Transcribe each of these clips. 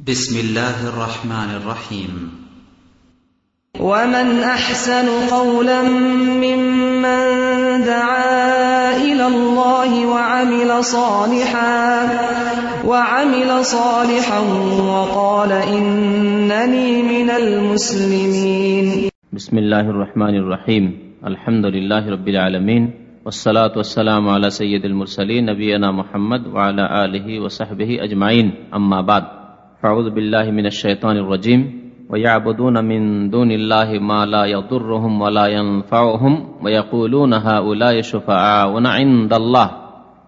بسم الله الرحمن الرحيم. ومن أحسن قولا ممن دعا إلى الله وعمل صالحا وعمل صالحا وقال إنني من المسلمين. بسم الله الرحمن الرحيم. الحمد لله رب العالمين والصلاة والسلام على سيد المرسلين نبينا محمد وعلى آله وصحبه أجمعين. أما بعد فأعوذ بالله من الشيطان الرجيم ويعبدون من دون الله ما لا يضرهم ولا ينفعهم ويقولون هؤلاء شفعاؤنا عند الله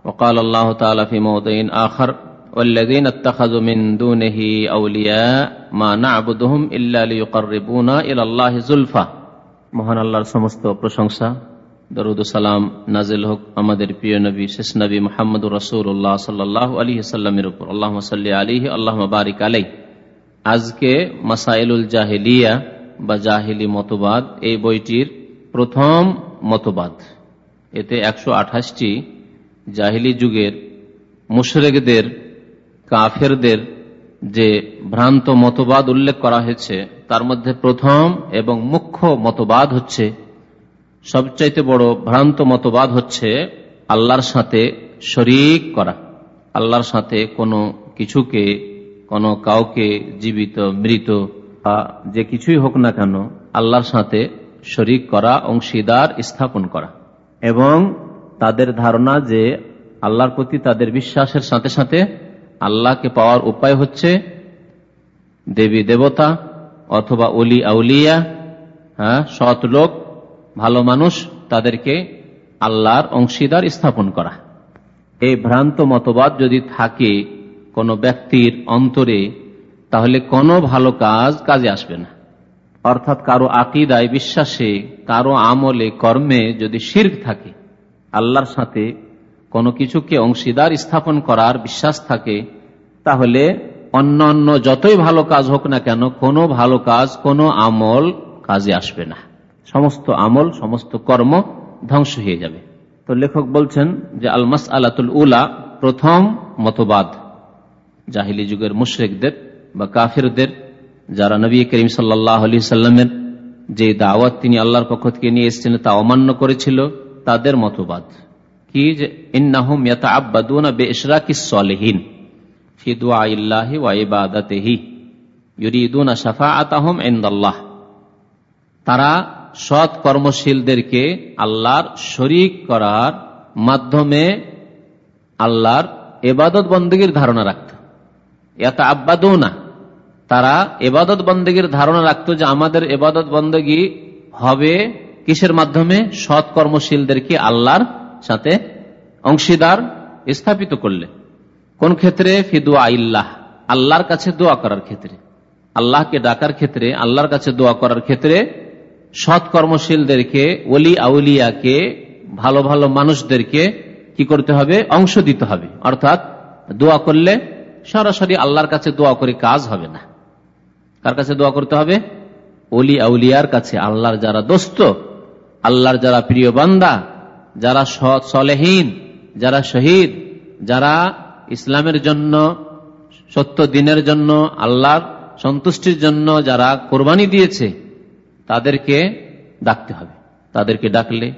وقال الله تعالى في موضع آخر والذين اتخذوا من دونه أولياء ما نعبدهم إلا ليقربونا إلى الله زلفى মহান আল্লাহর সমস্ত প্রশংসা দরুদ নাজিল হোক আমাদের প্রিয় নবী, শেষ নবী মোহাম্মদ রসুল্লাহ সাল্লাহ আলী সাল্লামের উপর। আল্লাহ সাল্লি আলী আল্লাহ বারিক আলাই আজকে মাসাইলুল জাহেলিয়া বা জাহিলি মতবাদ এই বইটির প্রথম মতবাদ। এতে একশো আঠাশটি জাহিলি যুগের মুশরেকদের, কাফেরদের যে ভ্রান্ত মতবাদ উল্লেখ করা হয়েছে, তার মধ্যে প্রথম এবং মুখ্য মতবাদ হচ্ছে সবচাইতে বড় ভ্রান্ত মতবাদ হচ্ছে আল্লাহর সাথে শরিক করা। আল্লাহর সাথে কোনো কিছুকে, কোনো কাউকে জীবিত, মৃত বা যে কিছুই হোক না কেন আল্লাহর সাথে শরিক করা, অংশীদার স্থাপন করা। এবং তাদের ধারণা যে আল্লাহর প্রতি তাদের বিশ্বাসের সাথে সাথে আল্লাহকে পাওয়ার উপায় হচ্ছে দেবী দেবতা অথবা অলি আউলিয়া হ্যাঁ সৎ লোক ভালো মানুষ তাদেরকে আল্লাহর অংশীদার স্থাপন করা। এই ভ্রান্ত মতবাদ যদি থাকে কোনো ব্যক্তির অন্তরে, তাহলে কোনো ভালো কাজ কাজে আসবে না। অর্থাৎ কারও আকিদায়, বিশ্বাসে, কারও আমলে, কর্মে যদি শির্ক থাকে, আল্লাহর সাথে কোনো কিছুকে অংশীদার স্থাপন করার বিশ্বাস থাকে, তাহলে অন্য অন্য যতই ভালো কাজ হোক না কেন, কোনো ভালো কাজ, কোনো আমল কাজে আসবে না। সমস্ত আমল, সমস্ত কর্ম ধ্বংস হয়ে যাবে। তো লেখক বলছেন যে আলমাস আলাতুল উলা প্রথম মতবাদ। জাহিলি যুগের মুশ্রেকদের বা কাফিরদের, যারা নবী করিম সাল্লাহ আলি সাল্লামের যে দাওয়াত তিনি আল্লাহর পক্ষ থেকে নিয়ে এসেছিলেন তা অমান্য করেছিল, তাদের মতবাদ। কি যে ইন্নাহুম সালিহিন ওয়া ইবাদাতিহি ইউরিদুনা শাফাআতাহুম ইনদাল্লাহ। তারা সৎ কর্মশীলদেরকে আল্লাহর শরিক করার মাধ্যমে আল্লাহর এবাদত বন্দীগীর ধারণা রাখত। এত আব্বাদও না তারা এবাদত বন্দীগীর ধারণা রাখত যে আমাদের এবাদত বন্দী হবে কিসের মাধ্যমে? সৎ কর্মশীলদেরকে আল্লাহর সাথে অংশীদার স্থাপিত করলে। কোন ক্ষেত্রে? ফিদু আইল্লাহ, আল্লাহর কাছে দোয়া করার ক্ষেত্রে। আল্লাহকে ডাকার ক্ষেত্রে, আল্লাহর কাছে দোয়া করার ক্ষেত্রে সৎ কর্মশীলদেরকে ওলি আউলিয়াকে, ভালো ভালো মানুষদেরকে কি করতে হবে? অংশ দিতে হবে। অর্থাৎ দোয়া করলে সরাসরি আল্লাহর কাছে দোয়া করে কাজ হবে না। কার কাছে দোয়া করতে হবে? অলি আউলিয়ার কাছে। আল্লাহর যারা দোস্ত, আল্লাহর যারা প্রিয় বান্দা, যারা সৎ সলেহীন, যারা শহীদ, যারা ইসলামের জন্য, সত্য দিনের জন্য, আল্লাহর সন্তুষ্টির জন্য যারা কোরবানি দিয়েছে তাদেরকে ডাকতে হবে। তাদেরকে ডাকলে,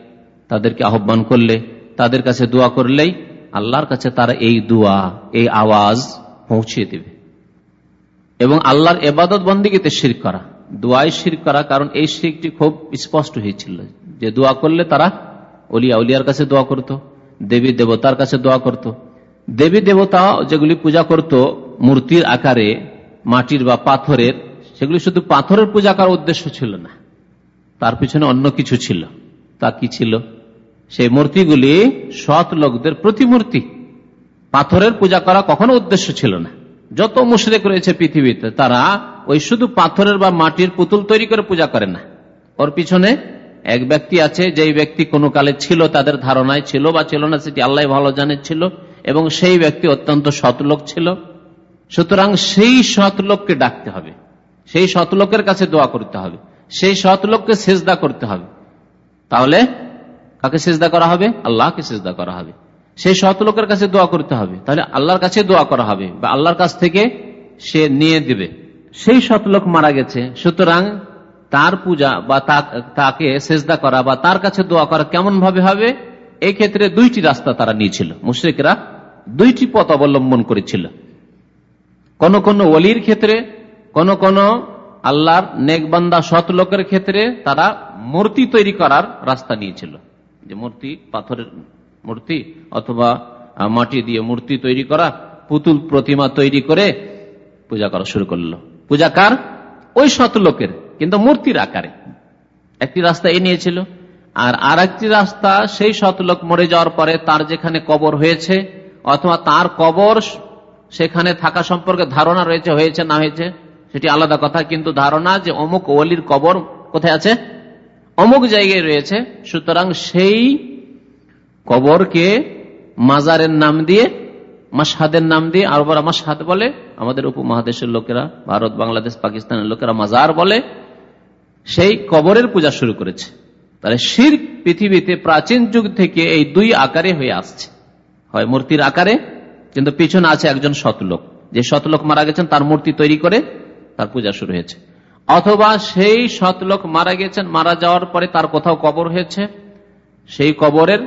তাদেরকে আহ্বান করলে, তাদের কাছে দোয়া করলেই আল্লাহর কাছে তারা এই দোয়া, এই আওয়াজ পৌঁছিয়ে দেবে। এবং আল্লাহর এবাদত বন্দীগীতে শির করা। দোয়ায় শির করা, কারণ এই শিরটি খুব স্পষ্ট হয়েছিল যে দোয়া করলে তারা অলিয়া উলিয়ার কাছে দোয়া করত, দেবী, দেবতার কাছে দোয়া করত। দেবী, দেবতা যেগুলি পূজা করত, মূর্তির আকারে, মাটির বা পাথরের, সেগুলি শুধু পাথরের পূজা করার উদ্দেশ্য ছিল না। তার পিছনে অন্য কিছু ছিল। তা কি ছিল? সেই মূর্তিগুলি সৎ লোকদের প্রতিমূর্তি। পাথরের পূজা করা কখনো উদ্দেশ্য ছিল না। যত মুশরেক রয়েছে পৃথিবীতে, তারা ওই শুধু পাথরের বা মাটির পুতুল তৈরি করে পূজা করে না। ওর পিছনে এক ব্যক্তি আছে, যেই ব্যক্তি কোনো কালে ছিল, তাদের ধারণায় ছিল বা ছিল না, সেটি আল্লাহ ভালো জানে ছিল, এবং সেই ব্যক্তি অত্যন্ত সৎ লোক ছিল। সুতরাং সেই সৎ লোককে ডাকতে হবে। সেই সৎ লোকের কাছে দোয়া করতে হবে। সেই সৎ লোককে সেজদা করতে হবে। তাহলে কাকে সেজদা করা হবে? আল্লাহকে সেজদা করা হবে। সেই সৎ লোকের কাছে দোয়া করতে হবে। তাহলে আল্লাহর কাছে দোয়া করা হবে বা আল্লাহর কাছ থেকে সে নিয়ে দিবে। সেই সৎ লোক মারা গেছে, সুতরাং তার পূজা বা তাকে সেজদা করা বা তার কাছে দোয়া করা কেমন ভাবে হবে? এই ক্ষেত্রে দুইটি রাস্তা তারা নিয়েছিল। মুশ্রিকরা দুইটি পথ অবলম্বন করেছিল। কোন কোন অলির ক্ষেত্রে, কোন কোন আল্লাহর নেকবান্দা সৎ লোকের ক্ষেত্রে তারা মূর্তি তৈরি করার রাস্তা নিয়েছিল। যে মূর্তি, পাথরের মূর্তি অথবা মাটি দিয়ে মূর্তি তৈরি করা, পুতুল প্রতিমা তৈরি করে পূজা করা শুরু করল। পূজা কার? ওই শত লোকের, কিন্তু মূর্তির আকারে। একটি রাস্তা এ নিয়েছিল। আর আর একটি রাস্তা, সেই শতলোক মরে যাওয়ার পরে তার যেখানে কবর হয়েছে, অথবা তার কবর সেখানে থাকা সম্পর্কে ধারণা রয়েছে, হয়েছে, না হয়েছে সেটি আলাদা কথা, কিন্তু ধারণা যে অমুক ওলির কবর কোথায় আছে? অমুক জায়গায় রয়েছে। সুতরাং সেই কবরকে মাজারের নাম দিয়ে মাসাদের নাম দিয়ে আর মাসাদ বলে, আমাদের উপমহাদেশের লোকেরা, ভারত, বাংলাদেশ, পাকিস্তানের লোকেরা মাজার বলে, সেই কবরের পূজা শুরু করেছে। তাহলে শির পৃথিবীতে প্রাচীন যুগ থেকে এই দুই আকারে হয়ে আসছে। হয় মূর্তির আকারে, কিন্তু পিছনে আছে একজন শতলোক যে শতলোক মারা গেছেন, তার মূর্তি তৈরি করে তার পূজা শুরু হয়েছে। অথবা সেই শতলোক মারা গেছেন মারা যাওয়ার পরে তার কোথাও কবর হয়েছে? সেই কবরের,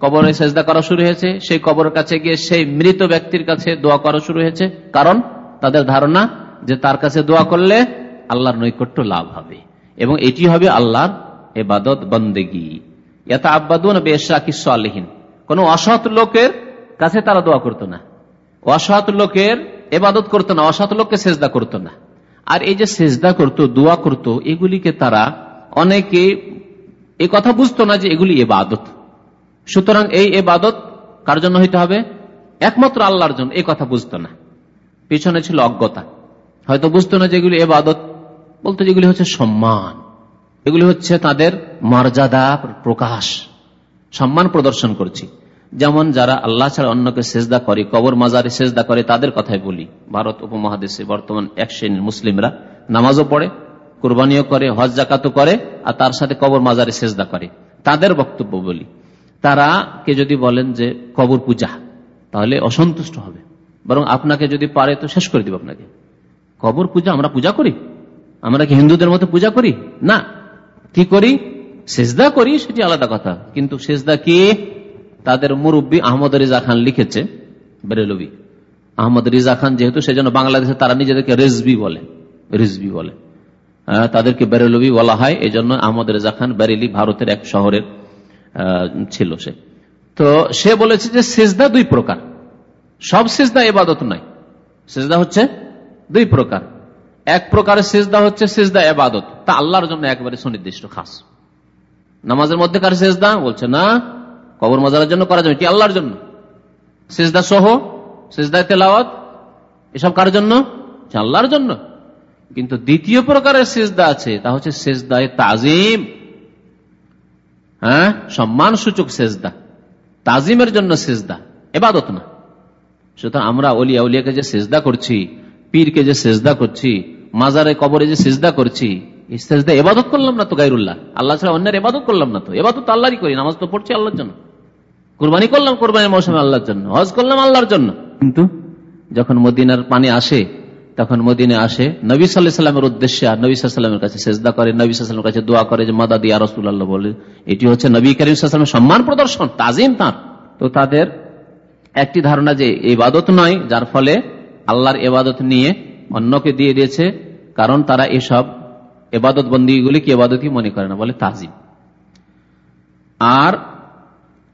কবরে সেজদা করা শুরু হয়েছে। সেই কবরের কাছে গিয়ে সেই মৃত ব্যক্তির কাছে দোয়া করা শুরু হয়েছে। কারণ তাদের ধারণা যে তার কাছে দোয়া করলে আল্লাহর নৈকট্য লাভ হবে। এবং এটি হবে আল্লাহর এবাদত বন্দেগি। এটা আব্বাদুন বেশাকিস আলহীন কোন অসৎ লোকের কাছে তারা দোয়া করতো না। অসৎ লোকের এবাদত করতো না, অসৎ লোককে সেজদা করতো না। আর এই যে সেজদা করতো, দোয়া করতো, এগুলিকে তারা অনেকে এ কথা বুঝতো না যে এগুলি এবাদত। সুতরাং এই এবাদত কার জন্য হইতে হবে? একমাত্র আল্লাহর জন্য, এ কথা বুঝতো না। পিছনে ছিল অজ্ঞতা। হয়তো বুঝতো না যেগুলি এবাদত। বলতো যেগুলি হচ্ছে সম্মান। এগুলি হচ্ছে তাদের মর্যাদা প্রকাশ। সম্মান প্রদর্শন করছি। যেমন যারা আল্লাহ ছাড়া অন্যকে সেজদা করে, কবর মাজারে সেজদা করে, তাদের কথাই বলি। ভারত উপমহাদেশে বর্তমান এক শ্রেণির মুসলিমরা নামাজও পড়ে, কোরবানিও করে, হজ জাকাতও করে, আর তার সাথে কবর মাজারে সেজদা করে। তাদের বক্তব্য বলি। তারা কে যদি বলেন যে কবর পূজা, তাহলে অসন্তুষ্ট হবে। বরং আপনাকে যদি পারে তো শেষ করে দিব আপনাকে। কবর পূজা আমরা পূজা করি? আমরা কি হিন্দুদের মতো পূজা করি? না। কি করি? সেজদা করি, সেটি আলাদা কথা। কিন্তু সেজদা কি? তাদের মুরব্বী আহমদ রিজা খান লিখেছে বেরেলবি আহমদ রিজা খান যেহেতু সেজন্য বাংলাদেশে তারা নিজেদেরকে রেজবি বলে, রিজবি বলে। তাদেরকে বেরেলবি বলা হয় এই জন্য আহমদ রেজা খান বেরেলি ভারতের এক শহরের ছিল সে। তো সে বলেছে যে সেজদা দুই প্রকার। সব সেজদা এবাদত নয়। সেজদা হচ্ছে দুই প্রকার। এক প্রকারের সেজদা হচ্ছে সেজদা এবাদত। তা আল্লাহর জন্য একবারে সুনির্দিষ্ট, খাস। নামাজের মধ্যে কার সেজদা? বলছে না কবর মজারের জন্য করা যাবে? এটি আল্লাহর জন্য? সেজদা সহ? সেজদা তেলাওয়াত? এসব কার জন্য? আল্লাহর জন্য। কিন্তু দ্বিতীয় প্রকারের সেজদা আছে, তা হচ্ছে সেজদায় তাজিম। হ্যাঁ? সম্মান সূচক সেজদা। তাজিমের জন্য সেজদা। এবাদত না। সুতরাং আমরা অলিয়া উলিয়াকে যে সেজদা করছি, পীরকে যে সেজদা করছি, মাজারে কবরে যে সেজদা করছি, এই সেজদা এবাদত করলাম না তো গাইরুল্লাহ আল্লাহ ছাড়া অন্যের এবাদত করলাম না তো। এবাদত আল্লাহরই করি, নামাজ তো পড়ছি আল্লাহর জন্য। কোরবানি করলাম কোরবানির মৌসুমে আল্লাহর জন্য, হজ করলাম আল্লাহর জন্য। কিন্তু যখন মদিনার পানি আসে, তখন মদিনে আসে, নবী সাল্লাহ সাল্লামের উদ্দেশ্যে, আর নবী সাল্লামের কাছে সেজদা করে, নবী সাল্লামের কাছে দোয়া করে যে, মাদা দিয়া রসুল্লাহ বলে, এটি হচ্ছে নবী করিম সাল্লামের সম্মান প্রদর্শন, তাজিম তার। তো তাদের একটি ধারণা যে এবাদত নয়, যার ফলে আল্লাহর এবাদত নিয়ে অন্যকে দিয়ে দিয়েছে, কারণ তারা এসব এবাদত বন্দীগুলিকে এবাদতই মনে করে না, বলে তাজিম। আর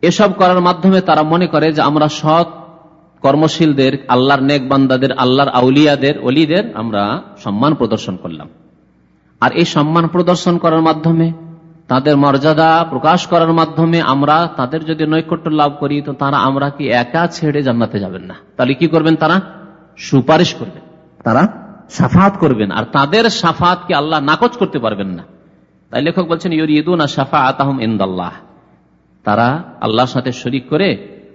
এসব করার মাধ্যমে তারা মনে করে যে আমরা সৎ কর্মশীলদের, আল্লাহর নেক বান্দাদের, আল্লাহর আউলিয়াদের অলিদের আমরা সম্মান প্রদর্শন করলাম। আর এই সম্মান প্রদর্শন করার মাধ্যমে, তাদের মর্যাদা প্রকাশ করার মাধ্যমে আমরা তাদের যদি নৈকট্য লাভ করি, তো তারা আমরা কি একা ছেড়ে জান্নাতে যাবেন না? তাহলে কি করবেন তারা? সুপারিশ করবেন। তারা সাফাত করবেন। আর তাদের সাফাতকে আল্লাহ নাকচ করতে পারবেন না। তাই লেখক বলছেন, ইউরিদুনা সাফা আতাহম ইন্দাল্লাহ। তারা আল্লাহর সাথে শরিক করে,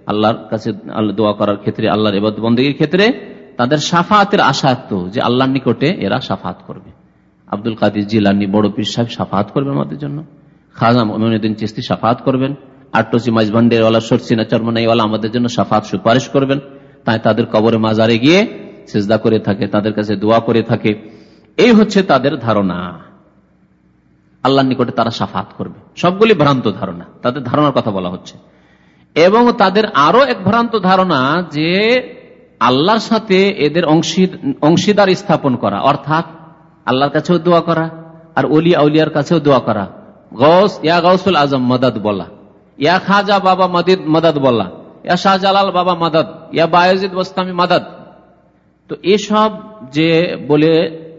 আল্লাহর কাছে দোয়া করার ক্ষেত্রে, আল্লাহর এবাদ বন্দীর ক্ষেত্রে তাদের সাফাতের আশা তো যে আল্লাহর নিকটে এরা সাফাত করবে। আব্দুল কাদির জিলানি বড় পীর সাহেব সাফাত করবেন আমাদের জন্য। খাজা মমিনুদ্দিন চিস্তি সাফাত করবেন। আটটসি মাইজবান্ডের ওয়ালা সরসিনা চরমনাইওয়ালা আমাদের জন্য সাফাত সুপারিশ করবেন। তাই তাদের কবরে মাজারে গিয়ে সেজদা করে থাকে, তাদের কাছে দোয়া করে থাকে। এই হচ্ছে তাদের ধারণা। আল্লাহ নিকটে তারা সাফাত করবে। সবগুলি ভ্রান্ত ধারণা, তাদের ধারণার কথা বলা হচ্ছে। এবং তাদের আরও এক ভ্রান্ত ধারণা যে আল্লাহর সাথে এদের অংশীদার স্থাপন করা, অর্থাৎ আল্লাহর কাছেও দোয়া করা আর অলি আউলিয়ার কাছেও দোয়া করা। গৌস ইয়া গৌসুল আজম মদত বলা। ইয়া খাজা বাবা মদিদ মদত বলা। ইয়া শাহজালাল বাবা মদত ইয়া বায়জিদ বস্তামি মদত তো এসব যে বলে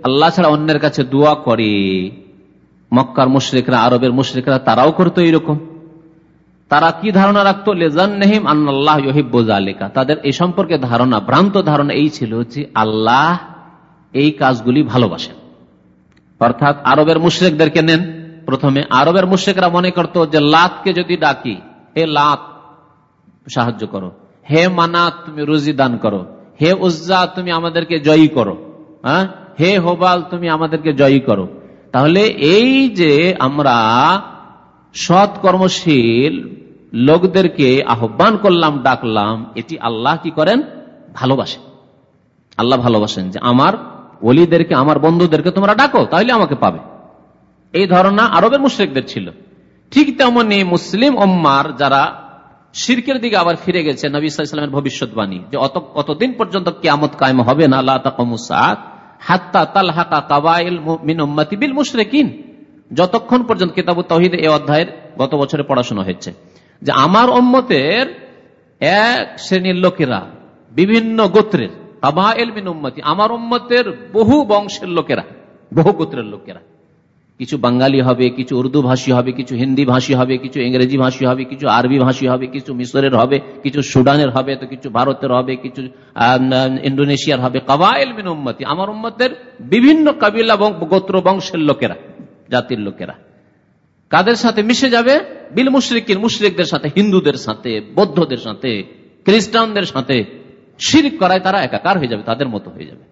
আল্লাহ ছাড়া অন্যের কাছে দোয়া করে মক্কার মুশ্রিকরা, আরবের মুশ্রিকরা তারাও করতো এইরকম। তারা কি ধারণা রাখতো? লেজান নেহিম আল্লাহ আলিকা তাদের এই সম্পর্কে ধারণা, ভ্রান্ত ধারণা এই ছিল যে আল্লাহ এই কাজগুলি ভালোবাসেন। অর্থাৎ আরবের মুশ্রেকদেরকে নেন। প্রথমে আরবের মুশ্রেকরা মনে করত যে লাতকে যদি ডাকি, হে লাত, সাহায্য করো। হে মানাত, তুমি রুজি দান করো। হে উজ্জা, তুমি আমাদেরকে জয়ী করো। হ্যাঁ? হে হোবাল, তুমি আমাদেরকে জয়ী করো। তাহলে এই যে আমরা সৎ কর্মশীল লোকদেরকে আহ্বান করলাম, ডাকলাম, এটি আল্লাহ কি করেন? ভালোবাসেন। আল্লাহ ভালোবাসেন যে আমার অলিদেরকে আমার বন্ধুদেরকে তোমরা ডাকো, তাহলে আমাকে পাবে। এই ধারণা আরবের মুশ্রিকদের ছিল। ঠিক তেমনি মুসলিম ওম্মার যারা শিরকের দিকে আবার ফিরে গেছে, নবী ইসলামের ভবিষ্যৎবাণী, যে অত কতদিন পর্যন্ত কিয়ামত কায়েম হবে না আল্লাহ হাত্তা তালহাকা কাবাইল মিন বিল মুশরেকিন। যতক্ষণ পর্যন্ত কিতাবু তহিদ এ অধ্যায়ের গত বছরে পড়াশোনা হয়েছে, যে আমার অম্মতের এক শ্রেণির লোকেরা, বিভিন্ন গোত্রের, কাবাইল উম্মতি, আমার উম্মতের বহু বংশের লোকেরা, বহু গোত্রের লোকেরা কিছু বাঙালি হবে, কিছু উর্দু ভাষী হবে, কিছু হিন্দি ভাষী হবে, কিছু ইংরেজি ভাষী হবে, কিছু আরবি ভাষী হবে, কিছু মিশরের হবে, কিছু সুডানের হবে, তো কিছু ভারতের হবে, কিছু ইন্ডোনেশিয়ার হবে। কাবাইল মিন উম্মতি, আমার উম্মতের বিভিন্ন কাবিলা গোত্র বংশের লোকেরা, জাতির লোকেরা। কাদের সাথে মিশে যাবে? বিল মুশ্রিকিন, মুশ্রিকদের সাথে, হিন্দুদের সাথে, বৌদ্ধদের সাথে, খ্রিস্টানদের সাথে। শির করায় তারা একাকার হয়ে যাবে, তাদের মতো হয়ে যাবে।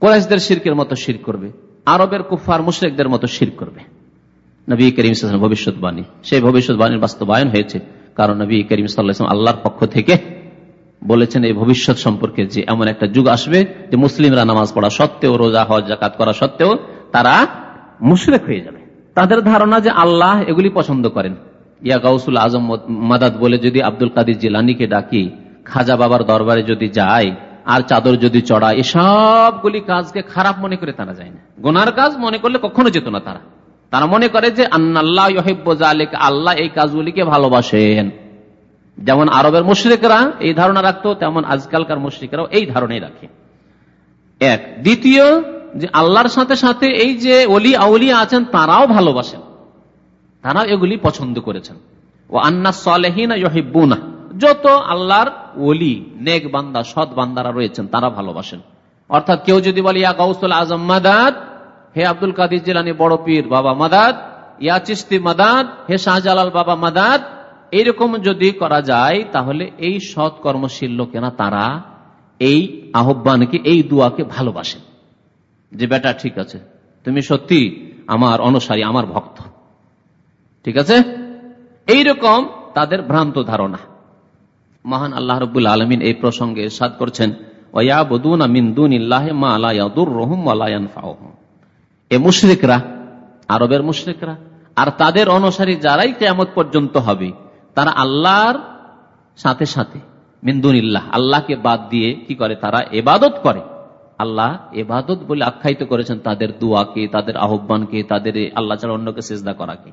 কোরাইশদের শিরকের মতো শির করবে। আরবের কুফার মুশ্রিকদের মতো শির করবে। নবী করিম ভবিষ্যৎবাণী। সেই ভবিষ্যৎবাণীর বাস্তবায়ন হয়েছে। কারণ নবী করিম সাল্লাম আল্লাহর পক্ষ থেকে বলেছেন, এই ভবিষ্যৎ সম্পর্কে যে এমন একটা যুগ আসবে যে মুসলিমরা নামাজ পড়া সত্ত্বেও, রোজা হজ জাকাত করা সত্ত্বেও তারা মুশরেক হয়ে যাবে। তাদের ধারণা যে আল্লাহ এগুলি পছন্দ করেন। ইয়া গাউসুল আজম মাদাদ বলে, যদি আব্দুল কাদির জিলানিকে ডাকি, খাজা বাবার দরবারে যদি যায় আর চাদর যদি চড়া এসবগুলি কাজকে খারাপ মনে করে তারা যায় না। গোনার কাজ মনে করলে কখনো যেত না তারা। তারা মনে করে যে, আন্নাল্লাহ আল্লাহ এই কাজগুলিকে ভালোবাসেন। যেমন আরবের মুশ্রিকরা এই ধারণা রাখতো, তেমন আজকালকার মুশ্রিকরাও এই ধারণাই রাখে। এক, দ্বিতীয়, যে আল্লাহর সাথে সাথে এই যে অলি আউলিয়া আছেন, তারাও ভালোবাসেন। তারাও এগুলি পছন্দ করেছেন। ও আন্না সালেহিনা ইহিবুনা যত আল্লাহর ওলি, নেক বান্দা, সৎ বান্দারা রয়েছেন, তারা ভালোবাসেন। অর্থাৎ কেউ যদি বলে, ইয়া গৌসুল আজম মাদাদ, হে আব্দুল কাদির জিলানি বড় পীর বাবা মাদাদ, ইয়া চিস্তি মাদাদ, হে শাহজালাল বাবা মাদাদ এইরকম যদি করা যায়, তাহলে এই সৎ কর্মশীল লোকেরা, তারা এই আহ্বানকে, এই দুয়াকে ভালোবাসেন। যে বেটা, ঠিক আছে, তুমি সত্যি আমার অনুসারী, আমার ভক্ত। ঠিক আছে? এইরকম তাদের ভ্রান্ত ধারণা। মহান আল্লাহ রবুল আলমিন এই প্রসঙ্গে সাদ করছেন এ মুশরিকরা, আরবের মুশরিকরা, আর তাদের অনুসারী যারাই পর্যন্ত হবে, তারা আল্লাহর সাথে সাথে মিন্দুনিল্লাহ আল্লাহকে বাদ দিয়ে কি করে? তারা এবাদত করে। আল্লাহ এবাদত বলে আখ্যায়িত করেছেন তাদের দোয়াকে, তাদের আহ্বানকে, তাদের আল্লাহ ছাড়া অন্যকে চেষ্টা করাকে।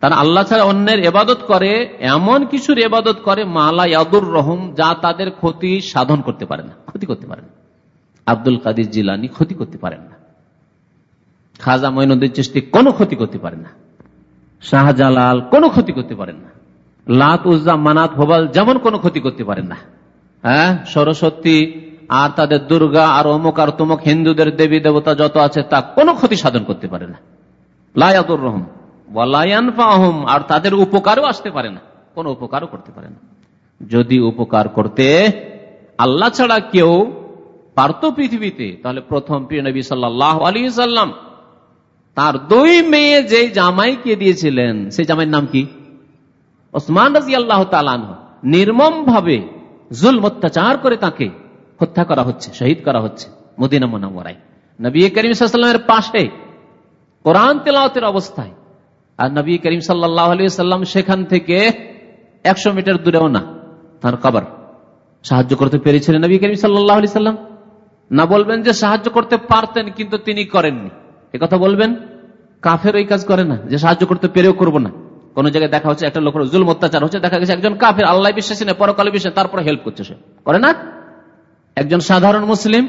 তারা আল্লাহ ছাড়া অন্যের এবাদত করে, এমন কিছুর এবাদত করে, মালা ইয়াদুর রহম, যা তাদের ক্ষতি সাধন করতে পারে না। ক্ষতি করতে পারে না। আব্দুল কাদির জিলানি ক্ষতি করতে পারেন না। খাজা মইনুদ্দিন চেষ্টি কোনো ক্ষতি করতে পারে না। শাহজালাল কোনো ক্ষতি করতে পারেন না। লাত উজ্জা মানাত হোবাল যেমন কোনো ক্ষতি করতে পারেন না। হ্যাঁ সরস্বতী আর তাদের দুর্গা আর অমুক আর তমুক হিন্দুদের দেবী দেবতা যত আছে তা কোনো ক্ষতি সাধন করতে পারে না। লায়াতুর ওয়ালায়ানফাহম আর তাদের উপকারও আসতে পারে না, কোন উপকারও করতে পারে না। যদি উপকার করতে আল্লাহ ছাড়া কেউ পারত পৃথিবীতে, তাহলে প্রথম প্রিয় নবী সাল্লাহ আলী সাল্লাম তার দুই মেয়ে যে জামাইকে দিয়েছিলেন, সেই জামাইয়ের নাম কি? ওসমান রাজি আল্লাহ নির্মম ভাবে জুল অত্যাচার করে তাকে হত্যা করা হচ্ছে, শহীদ করা হচ্ছে মদিনা মোনামরাই নবী করিম সাল্লামের পাশে কোরআন তেলাওতের অবস্থায় আর নবী করিম সাল্লাম সেখান থেকে একশো মিটার দূরেও না, তার কবর। সাহায্য করতে পেরেছিলেন নবী করিম সাল্লাহ সাল্লাম না বলবেন যে সাহায্য করতে পারতেন, কিন্তু তিনি করেননি। কথা বলবেন? কাফের ওই কাজ করে না, যে সাহায্য করতে পেরেও করব না। কোন জায়গায় দেখা হচ্ছে একটা লোকের জুল অত্যাচার হচ্ছে, দেখা গেছে একজন কাফের আল্লাহ বিশ্বাসী নেই পরকালে বিশ্বাস, তারপরে হেল্প করছে সে। করে না? একজন সাধারণ মুসলিম,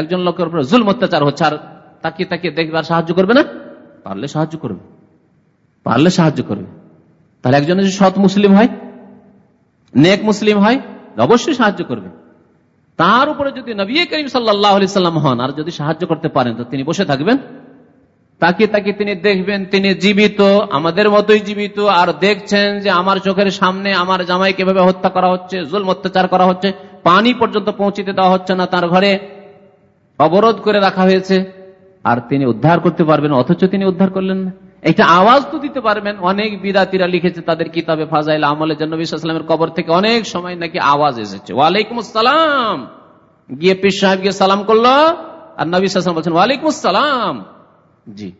একজন লোকের উপরে জুল অত্যাচার হচ্ছে, আর তাকিয়ে তাকিয়ে দেখবে আর সাহায্য করবে না? পারলে সাহায্য করবে। পারলে সাহায্য করবে। তাহলে একজন যদি সৎ মুসলিম হয়, নেক মুসলিম হয়, অবশ্যই সাহায্য করবে। তার উপরে যদি নবী করিম সাল্লাহ সাল্লাম হন আর যদি সাহায্য করতে পারেন, তো তিনি বসে থাকবেন। তাকিয়ে তাকে তিনি দেখবেন, তিনি জীবিত, আমাদের মতোই জীবিত, আর দেখছেন যে আমার চোখের সামনে আমার জামাই কীভাবে হত্যা করা হচ্ছে জুল অত্যাচার করা হচ্ছে, পানি পর্যন্ত পৌঁছিতে দেওয়া হচ্ছে না তার ঘরে, অবরোধ করে রাখা হয়েছে, আর তিনি উদ্ধার করতে পারবেন, অথচ তিনি উদ্ধার করলেন না। একটা আওয়াজ তো দিতে পারবেন। অনেক বিদাতিরা লিখেছে তাদের কিতাবে ফাজাইল আমলের জন্য। বিশ্বাসের কবর থেকে অনেক সময় নাকি আওয়াজ এসেছে। ওয়ালাইকুম আসসালাম। গিয়ে পিস সাহেব গিয়ে সালাম করল আর নবী সালাম বলছেন, ওয়ালাইকুম আসসালাম। জি।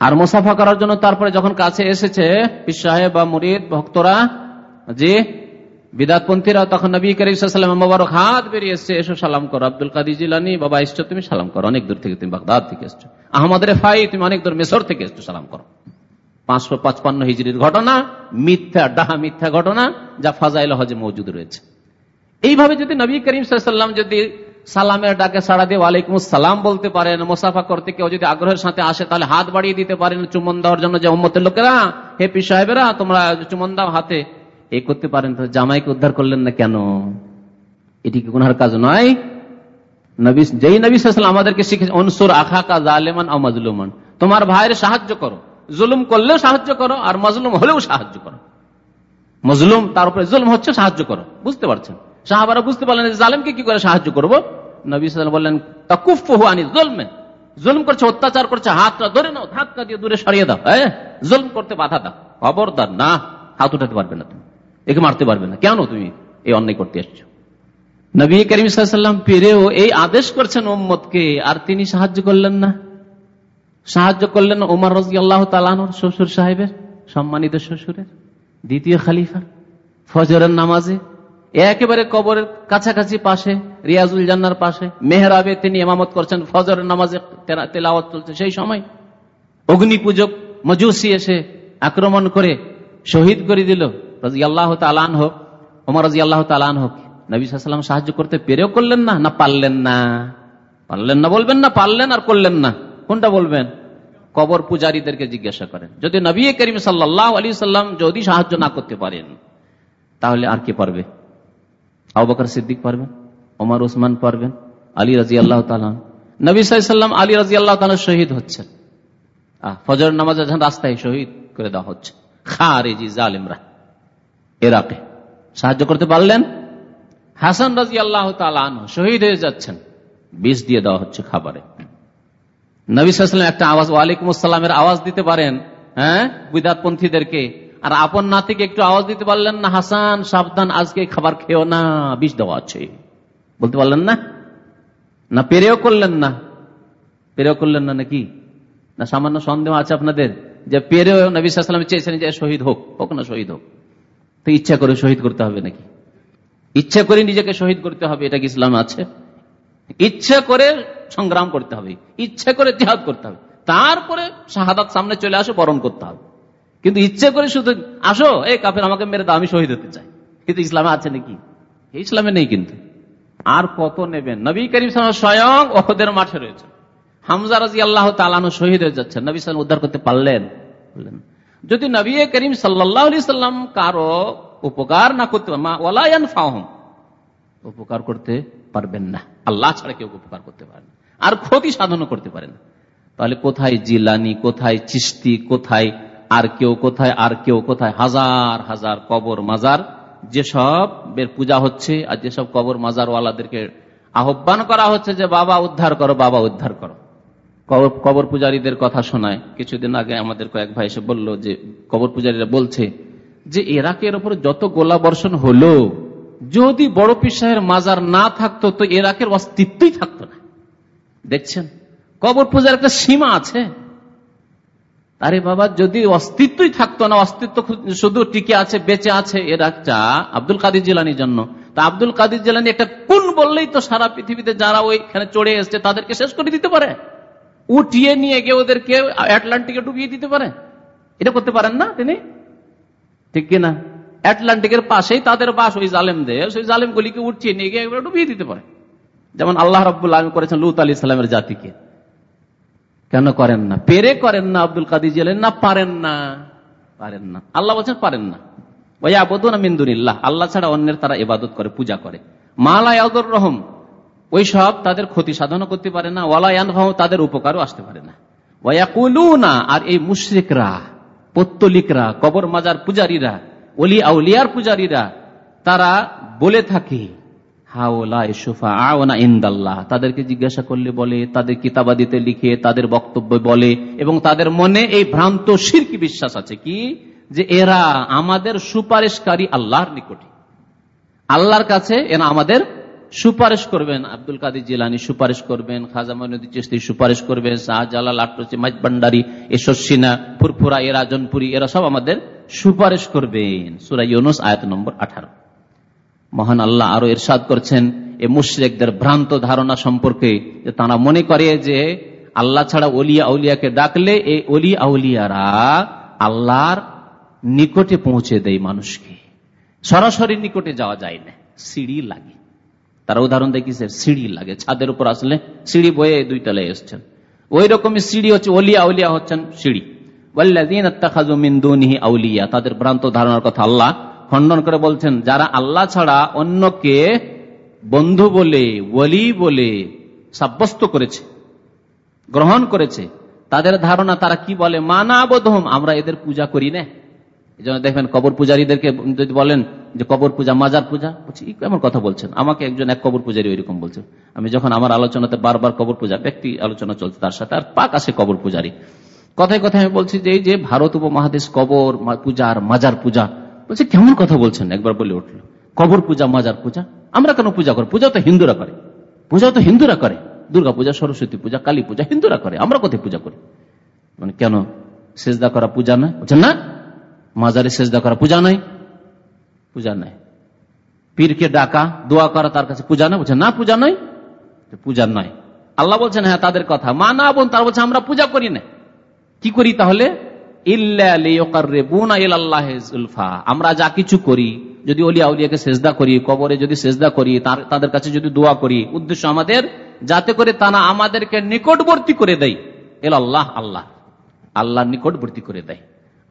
আর মুসাফা করার জন্য তারপরে যখন কাছে এসেছে পিস সাহেব বা মুরিদ, ভক্তরা, জি বিদাতপন্থীরা তখন নবী করিম মোবারক হাত এসছে, এসো, সালাম করো। আব্দুল কাদি জিলানি, বাবা এসছো, তুমি সালাম করো। অনেক দূর থেকে তুমি বাগদাদ থেকে এসছো। আহমদের ফাই তুমি অনেক দূর মেসর থেকে এসছো, সালাম করো। পাঁচশো পাঁচপান্ন হিজড়ির ঘটনা, মিথ্যা, ডাহা মিথ্যা ঘটনা, যা ফাজাইল হজে মজুদ রয়েছে। এইভাবে যদি নবী করিম সাল্লাম যদি সালামের ডাকে সাড়া দিয়ে ওয়ালাইকুম সালাম বলতে পারেন, মোসাফা করতে কেউ যদি আগ্রহের সাথে আসে, তাহলে হাত বাড়িয়ে দিতে পারেন। চুমন দেওয়ার জন্য যে উম্মতের লোকেরা, হে পি সাহেবেরা, তোমরা চুমন দাও হাতে। এই করতে পারেন তো জামাইকে উদ্ধার করলেন না কেন? এটি কি গুনার কাজ নয়? যেই নবী আমাদেরকে শিখেছে তোমার ভাইয়ের সাহায্য করো। জুলুম করলেও সাহায্য করো, আর মজলুম হলেও সাহায্য করো। মজলুম, তার উপরে জুলুম হচ্ছে সাহায্য করো। বুঝতে পারছেন? সাহাবারা বুঝতে পারলেন জালেমকে কি করে সাহায্য করব? নবী সাল বললেন তাকুফানি জুলমে। জুলম করছে, অত্যাচার করছে, হাতটা ধরে নাও হাতটা দিয়ে দূরে সরিয়ে দাও। হ্যাঁ? জুলম করতে বাধা দাও। খবরদার না, হাত উঠাতে পারবে না তুমি। একে মারতে পারবে না। কেন তুমি এই অন্যায় করতে এসছো? নবী করিম সাল্লাম পেরেও এই আদেশ করছেন ওম্মদকে আর তিনি সাহায্য করলেন না। সাহায্য করলেন ওমর রাজি আল্লাহ তালানোর শ্বশুর সাহেবের, সম্মানিত শ্বশুরের, দ্বিতীয় খালিফা ফজরের নামাজে একেবারে কবরের কাছাকাছি পাশে, রিয়াজুল জান্নার পাশে, মেহরাবে তিনি এমামত করছেন, ফজরের নামাজে তেলাওয়াত চলছে। সেই সময় অগ্নি পূজক মজুসি এসে আক্রমণ করে শহীদ করে দিল। রাজি আল্লাহ তালান হোক ওমর রাজি আল্লাহ তালান হোক নবী সাহায্য করতে পেরেও করলেন না? না পারলেন না। পারলেন না বলবেন না, পারলেন আর করলেন না। কোনটা বলবেন? কবর পূজারীদেরকে জিজ্ঞাসা করেন। যদি নবী করিম সাল্লাহ আলী সাল্লাম যদি সাহায্য না করতে পারেন, তাহলে আর কে পারবে? আবাকর সিদ্দিক পারবেন ওমর ওসমান পারবেন আলী রাজি আল্লাহ তালাম নবী সাল্লাম আলী রাজি আল্লাহ তালা শহীদ হচ্ছেন। ফজর নামাজ রাস্তায় শহীদ করে দেওয়া হচ্ছে। খারেজি জালিমরা। এরাকে সাহায্য করতে পারলেন? হাসান রাজি আল্লাহ শহীদ হয়ে যাচ্ছেন। বিষ দিয়ে দেওয়া হচ্ছে খাবারে। নবী সাল্লাম একটা আওয়াজ ওয়ালাইকুম আসসালামের আওয়াজ দিতে পারেন হ্যাঁ বিদাতপন্থীদেরকে। আর আপন নাতিকে একটু আওয়াজ দিতে পারলেন না হাসান সাবধান আজকে খাবার খেও না বিষ দেওয়া আছে। বলতে পারলেন না? না পেরেও করলেন না। পেরেও করলেন না নাকি? না সামান্য সন্দেহ আছে আপনাদের যে পেরেও নবী সাল্লাম চেয়েছেন যে শহীদ হোক হোক না শহীদ হোক। তো ইচ্ছা করে শহীদ করতে হবে নাকি? ইচ্ছা করে নিজেকে শহীদ করতে হবে, এটা কি ইসলাম আছে? ইচ্ছা করে সংগ্রাম করতে হবে, ইচ্ছা করে জেহাদ করতে হবে, তারপরে শাহাদাত সামনে চলে আসে, বরণ করতে হবে। কিন্তু ইচ্ছে করে শুধু, আসো, এই কাপের আমাকে মেরে দাও, আমি শহীদ হতে চাই। কিন্তু ইসলামে আছে নাকি? ইসলামে নেই কিন্তু। আর কত নেবেন নবী করিম স্বয়ং ওহদের মাঠে রয়েছে। হামজা রাজি আল্লাহ তালানো শহীদ হয়ে যাচ্ছেন। নবী সাল্লাম উদ্ধার করতে পারলেন? যদি নবী করিম সাল্লাম কারও উপকার না করতে ওলায়ন ফাহম উপকার করতে পারবেন না। আল্লাহ ছাড়া কেউ উপকার করতে পারেন আর ক্ষতি সাধনও করতে পারেন তাহলে কোথায় জিলানি, কোথায় চিস্তি কোথায় আর কেউ, কোথায় আর কেউ, কোথায় হাজার হাজার কবর, মাজার, যেসব বের পূজা হচ্ছে আর যেসব কবর মাজার ওয়ালাদেরকে আহ্বান করা হচ্ছে যে, বাবা উদ্ধার করো, বাবা উদ্ধার করো। কবর পূজারীদের কথা শোনায়। কিছুদিন আগে আমাদের কয়েক ভাই এসে বলল যে, কবর পূজারীরা বলছে যে, এরাকের ওপর যত গোলা বর্ষণ হলো, যদি বড় পীর সাহেবের মাজার না থাকতো, তো এরাকের অস্তিত্বই থাকতো না। দেখছেন? কবর পূজার একটা সীমা আছে। আরে বাবা, যদি অস্তিত্বই থাকতো না, অস্তিত্ব শুধু টিকে আছে, বেঁচে আছে, এর একটা আব্দুল কাদির জেলানির জন্য। তা আব্দুল কাদির জেলানি একটা কোন বললেই তো সারা পৃথিবীতে যারা ওইখানে চড়ে এসছে, তাদেরকে শেষ করে দিতে পারে। উঠিয়ে নিয়ে গিয়ে ওদেরকে অ্যাটলান্টিকে ডুবিয়ে দিতে পারে? এটা করতে পারেন না তিনি? ঠিক কিনা? অ্যাটলান্টিকের পাশেই তাদের বাস ওই জালেমদের ওই জালেমগুলিকে উঠিয়ে নিয়ে গিয়ে ডুবিয়ে দিতে পারে। যেমন আল্লাহ রব্বুল্লাহ করেছেন লুত আলী ইসলামের জাতিকে। কেন করেন না? পেরে করেন না আব্দুল কাদির জেলেন না, পারেন না। পারেন না। আল্লাহ বলছেন পারেন না। ওই আবদুন মিন্দুনিল্লাহ আল্লাহ ছাড়া অন্যের তারা ইবাদত করে, পূজা করে। মালা ইয়াদুর রহম। ওই সব তাদের ক্ষতি সাধন করতে পারে না ওয়ালায়ান তাদের উপকারও আসতে পারে না। না আর এই মুশ্রিকরা, পত্তলিকরা, কবর মাজার পূজারীরা অলি আউলিয়ার পূজারীরা, তারা বলে থাকে তাদেরকে জিজ্ঞাসা করলে বলে, তাদের কিতাবাদিতে লিখে, তাদের বক্তব্য বলে, এবং তাদের মনে এই ভ্রান্ত শিরকি বিশ্বাস আছে কি? যে এরা আমাদের সুপারিশকারী আল্লাহর নিকটে। আল্লাহর কাছে এরা আমাদের সুপারিশ করবেন। আব্দুল কাদির জিলানি সুপারিশ করবেন, খাজা মনুদ্দিন চিস্তি সুপারিশ করবেন, শাহজালাল আটরসি মাইজ ভান্ডারি এসিনা ফুরফুরা এরা জনপুরি এরা সব আমাদের সুপারিশ করবেন। সুরাই ইউনুস, আয়াত নম্বর আঠারো। মহান আল্লাহ আরও এরশাদ করছেন, এ মুশ্রেকদের ভ্রান্ত ধারণা সম্পর্কে, যে তারা মনে করে যে আল্লাহ ছাড়া অলিয়া আউলিয়াকে ডাকলে এই অলি আউলিয়ারা আল্লাহর নিকটে পৌঁছে দেয় মানুষকে। সরাসরি নিকটে যাওয়া যায় না, সিঁড়ি লাগে। তারা উদাহরণ দেখিছে, সিঁড়ি লাগে, ছাদের উপর আসলে সিঁড়ি বয়ে দুই তলায় এসছেন। ওই রকমই সিঁড়ি হচ্ছে, অলিয়া আউলিয়া হচ্ছেন সিঁড়ি। আউলিয়া, তাদের ভ্রান্ত ধারণার কথা আল্লাহ খণ্ডন করে বলছেন, যারা আল্লাহ ছাড়া অন্যকে বন্ধু বলে, ওলি বলে সাব্যস্ত করেছে, গ্রহণ করেছে, তাদের ধারণা তারা কি বলে? মানা বোধম আমরা এদের পূজা করি না। এই জন্য দেখবেন কবর পূজারীদেরকে যদি বলেন যে কবর পূজা, মাজার পূজা কেমন কথা বলছেন। আমাকে একজন এক কবর পূজারী ওইরকম বলছে। আমি যখন আমার আলোচনাতে বারবার কবর পূজা, ব্যক্তি আলোচনা চলছে তার সাথে, আর পাক আছে কবর পূজারী কথায় কথায় আমি বলছি যে, এই যে ভারত উপমহাদেশ কবর পূজার মাজার পূজা, বলছে, কেমন কথা বলছেন? একবার বলে উঠল, কবর পূজা, মাজার পূজা? আমরা কেন পূজা করি? পূজা তো হিন্দুরা করে। পূজা তো হিন্দুরা করে। দুর্গা পূজা, সরস্বতী পূজা, কালী পূজা, হিন্দুরা করে। আমরা কোথায় পূজা করি? মানে কেন? সেজদা করা পূজা নয়? বলছেন না, মাজারে সেজদা করা পূজা নয়। পূজা নাই। পীরকে ডাকা, দোয়া করা, তার কাছে পূজা নয় বলছে, না, পূজা নয় পূজা নয় আল্লাহ বলছেন হ্যাঁ তাদের কথা। মা না বোন, তার বলছে, আমরা পূজা করি না। কি করি তাহলে? আমরা যা কিছু করি, যদি অলিয়া উলিয়াকে সেজদা করি, কবরে যদি সেজদা করি তাদের কাছে যদি দোয়া করি, উদ্দেশ্য আমাদের যাতে করে তারা আমাদেরকে নিকটবর্তী করে দেয়। এল আল্লাহ আল্লাহ। আল্লাহর নিকটবর্তী করে দেয়।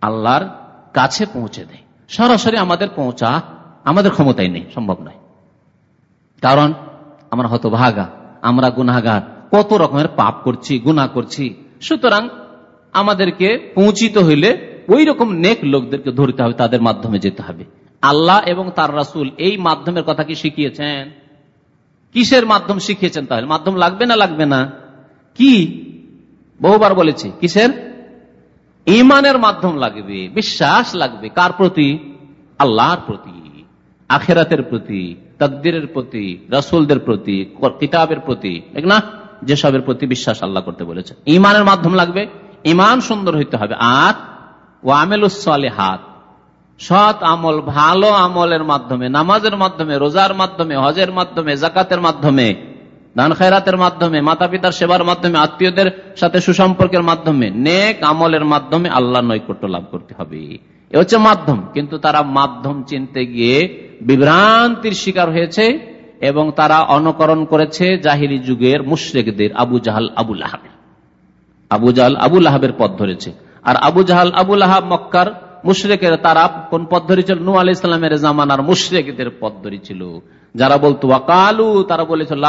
আল্লাহর কাছে পৌঁছে দেয়। সরাসরি আমাদের পৌঁছা আমাদের ক্ষমতায় নেই, সম্ভব নয়। কারণ আমরা হতভাগা, আমরা গুনাগার কত রকমের পাপ করছি গুনা করছি। সুতরাং আমাদেরকে পৌঁছিত হইলে ওই রকম নেক লোকদেরকে ধরতে হবে, তাদের মাধ্যমে যেতে হবে। আল্লাহ এবং তার রাসুল এই মাধ্যমের কথা কি শিখিয়েছেন? কিসের মাধ্যম শিখিয়েছেন তাহলে? মাধ্যম লাগবে না লাগবে না? কি? বহুবার বলেছি, কিসের? ইমানের মাধ্যম লাগবে, বিশ্বাস লাগবে। কার প্রতি? আল্লাহর প্রতি, আখেরাতের প্রতি, তকদিরের প্রতি, রসুলদের প্রতি, কিতাবের প্রতি। না? যেসবের প্রতি বিশ্বাস আল্লাহ করতে বলেছে ইমানের মাধ্যম লাগবে, ইমান সুন্দর হইতে হবে। আর ও আমেলুসলে হাত সৎ আমল, ভালো আমলের মাধ্যমে, নামাজের মাধ্যমে, রোজার মাধ্যমে, হজের মাধ্যমে জাকাতের মাধ্যমে দান খেরাতের মাধ্যমে মাতা পিতার সেবার মাধ্যমে, আত্মীয়দের সাথে সুসম্পর্কের মাধ্যমে, নেক আমলের মাধ্যমে আল্লাহ নৈকট্য লাভ করতে হবে। এ হচ্ছে মাধ্যম। কিন্তু তারা মাধ্যম চিনতে গিয়ে বিভ্রান্তির শিকার হয়েছে এবং তারা অনুকরণ করেছে জাহিরি যুগের মুশ্রেকদের আবু জাহাল আবুল আহাবের আবু জাহাল আবুল আহাবের পথ ধরেছে। আর আবু জাহাল আবুল আহাব মক্কার মুশ্রেকের তারা কোন পথ ধরেছিল? নু আলি ইসলামের জামানার মুশ্রেকদের পথ ধরেছিল। যারা বলতো কালু তারা বলেছিল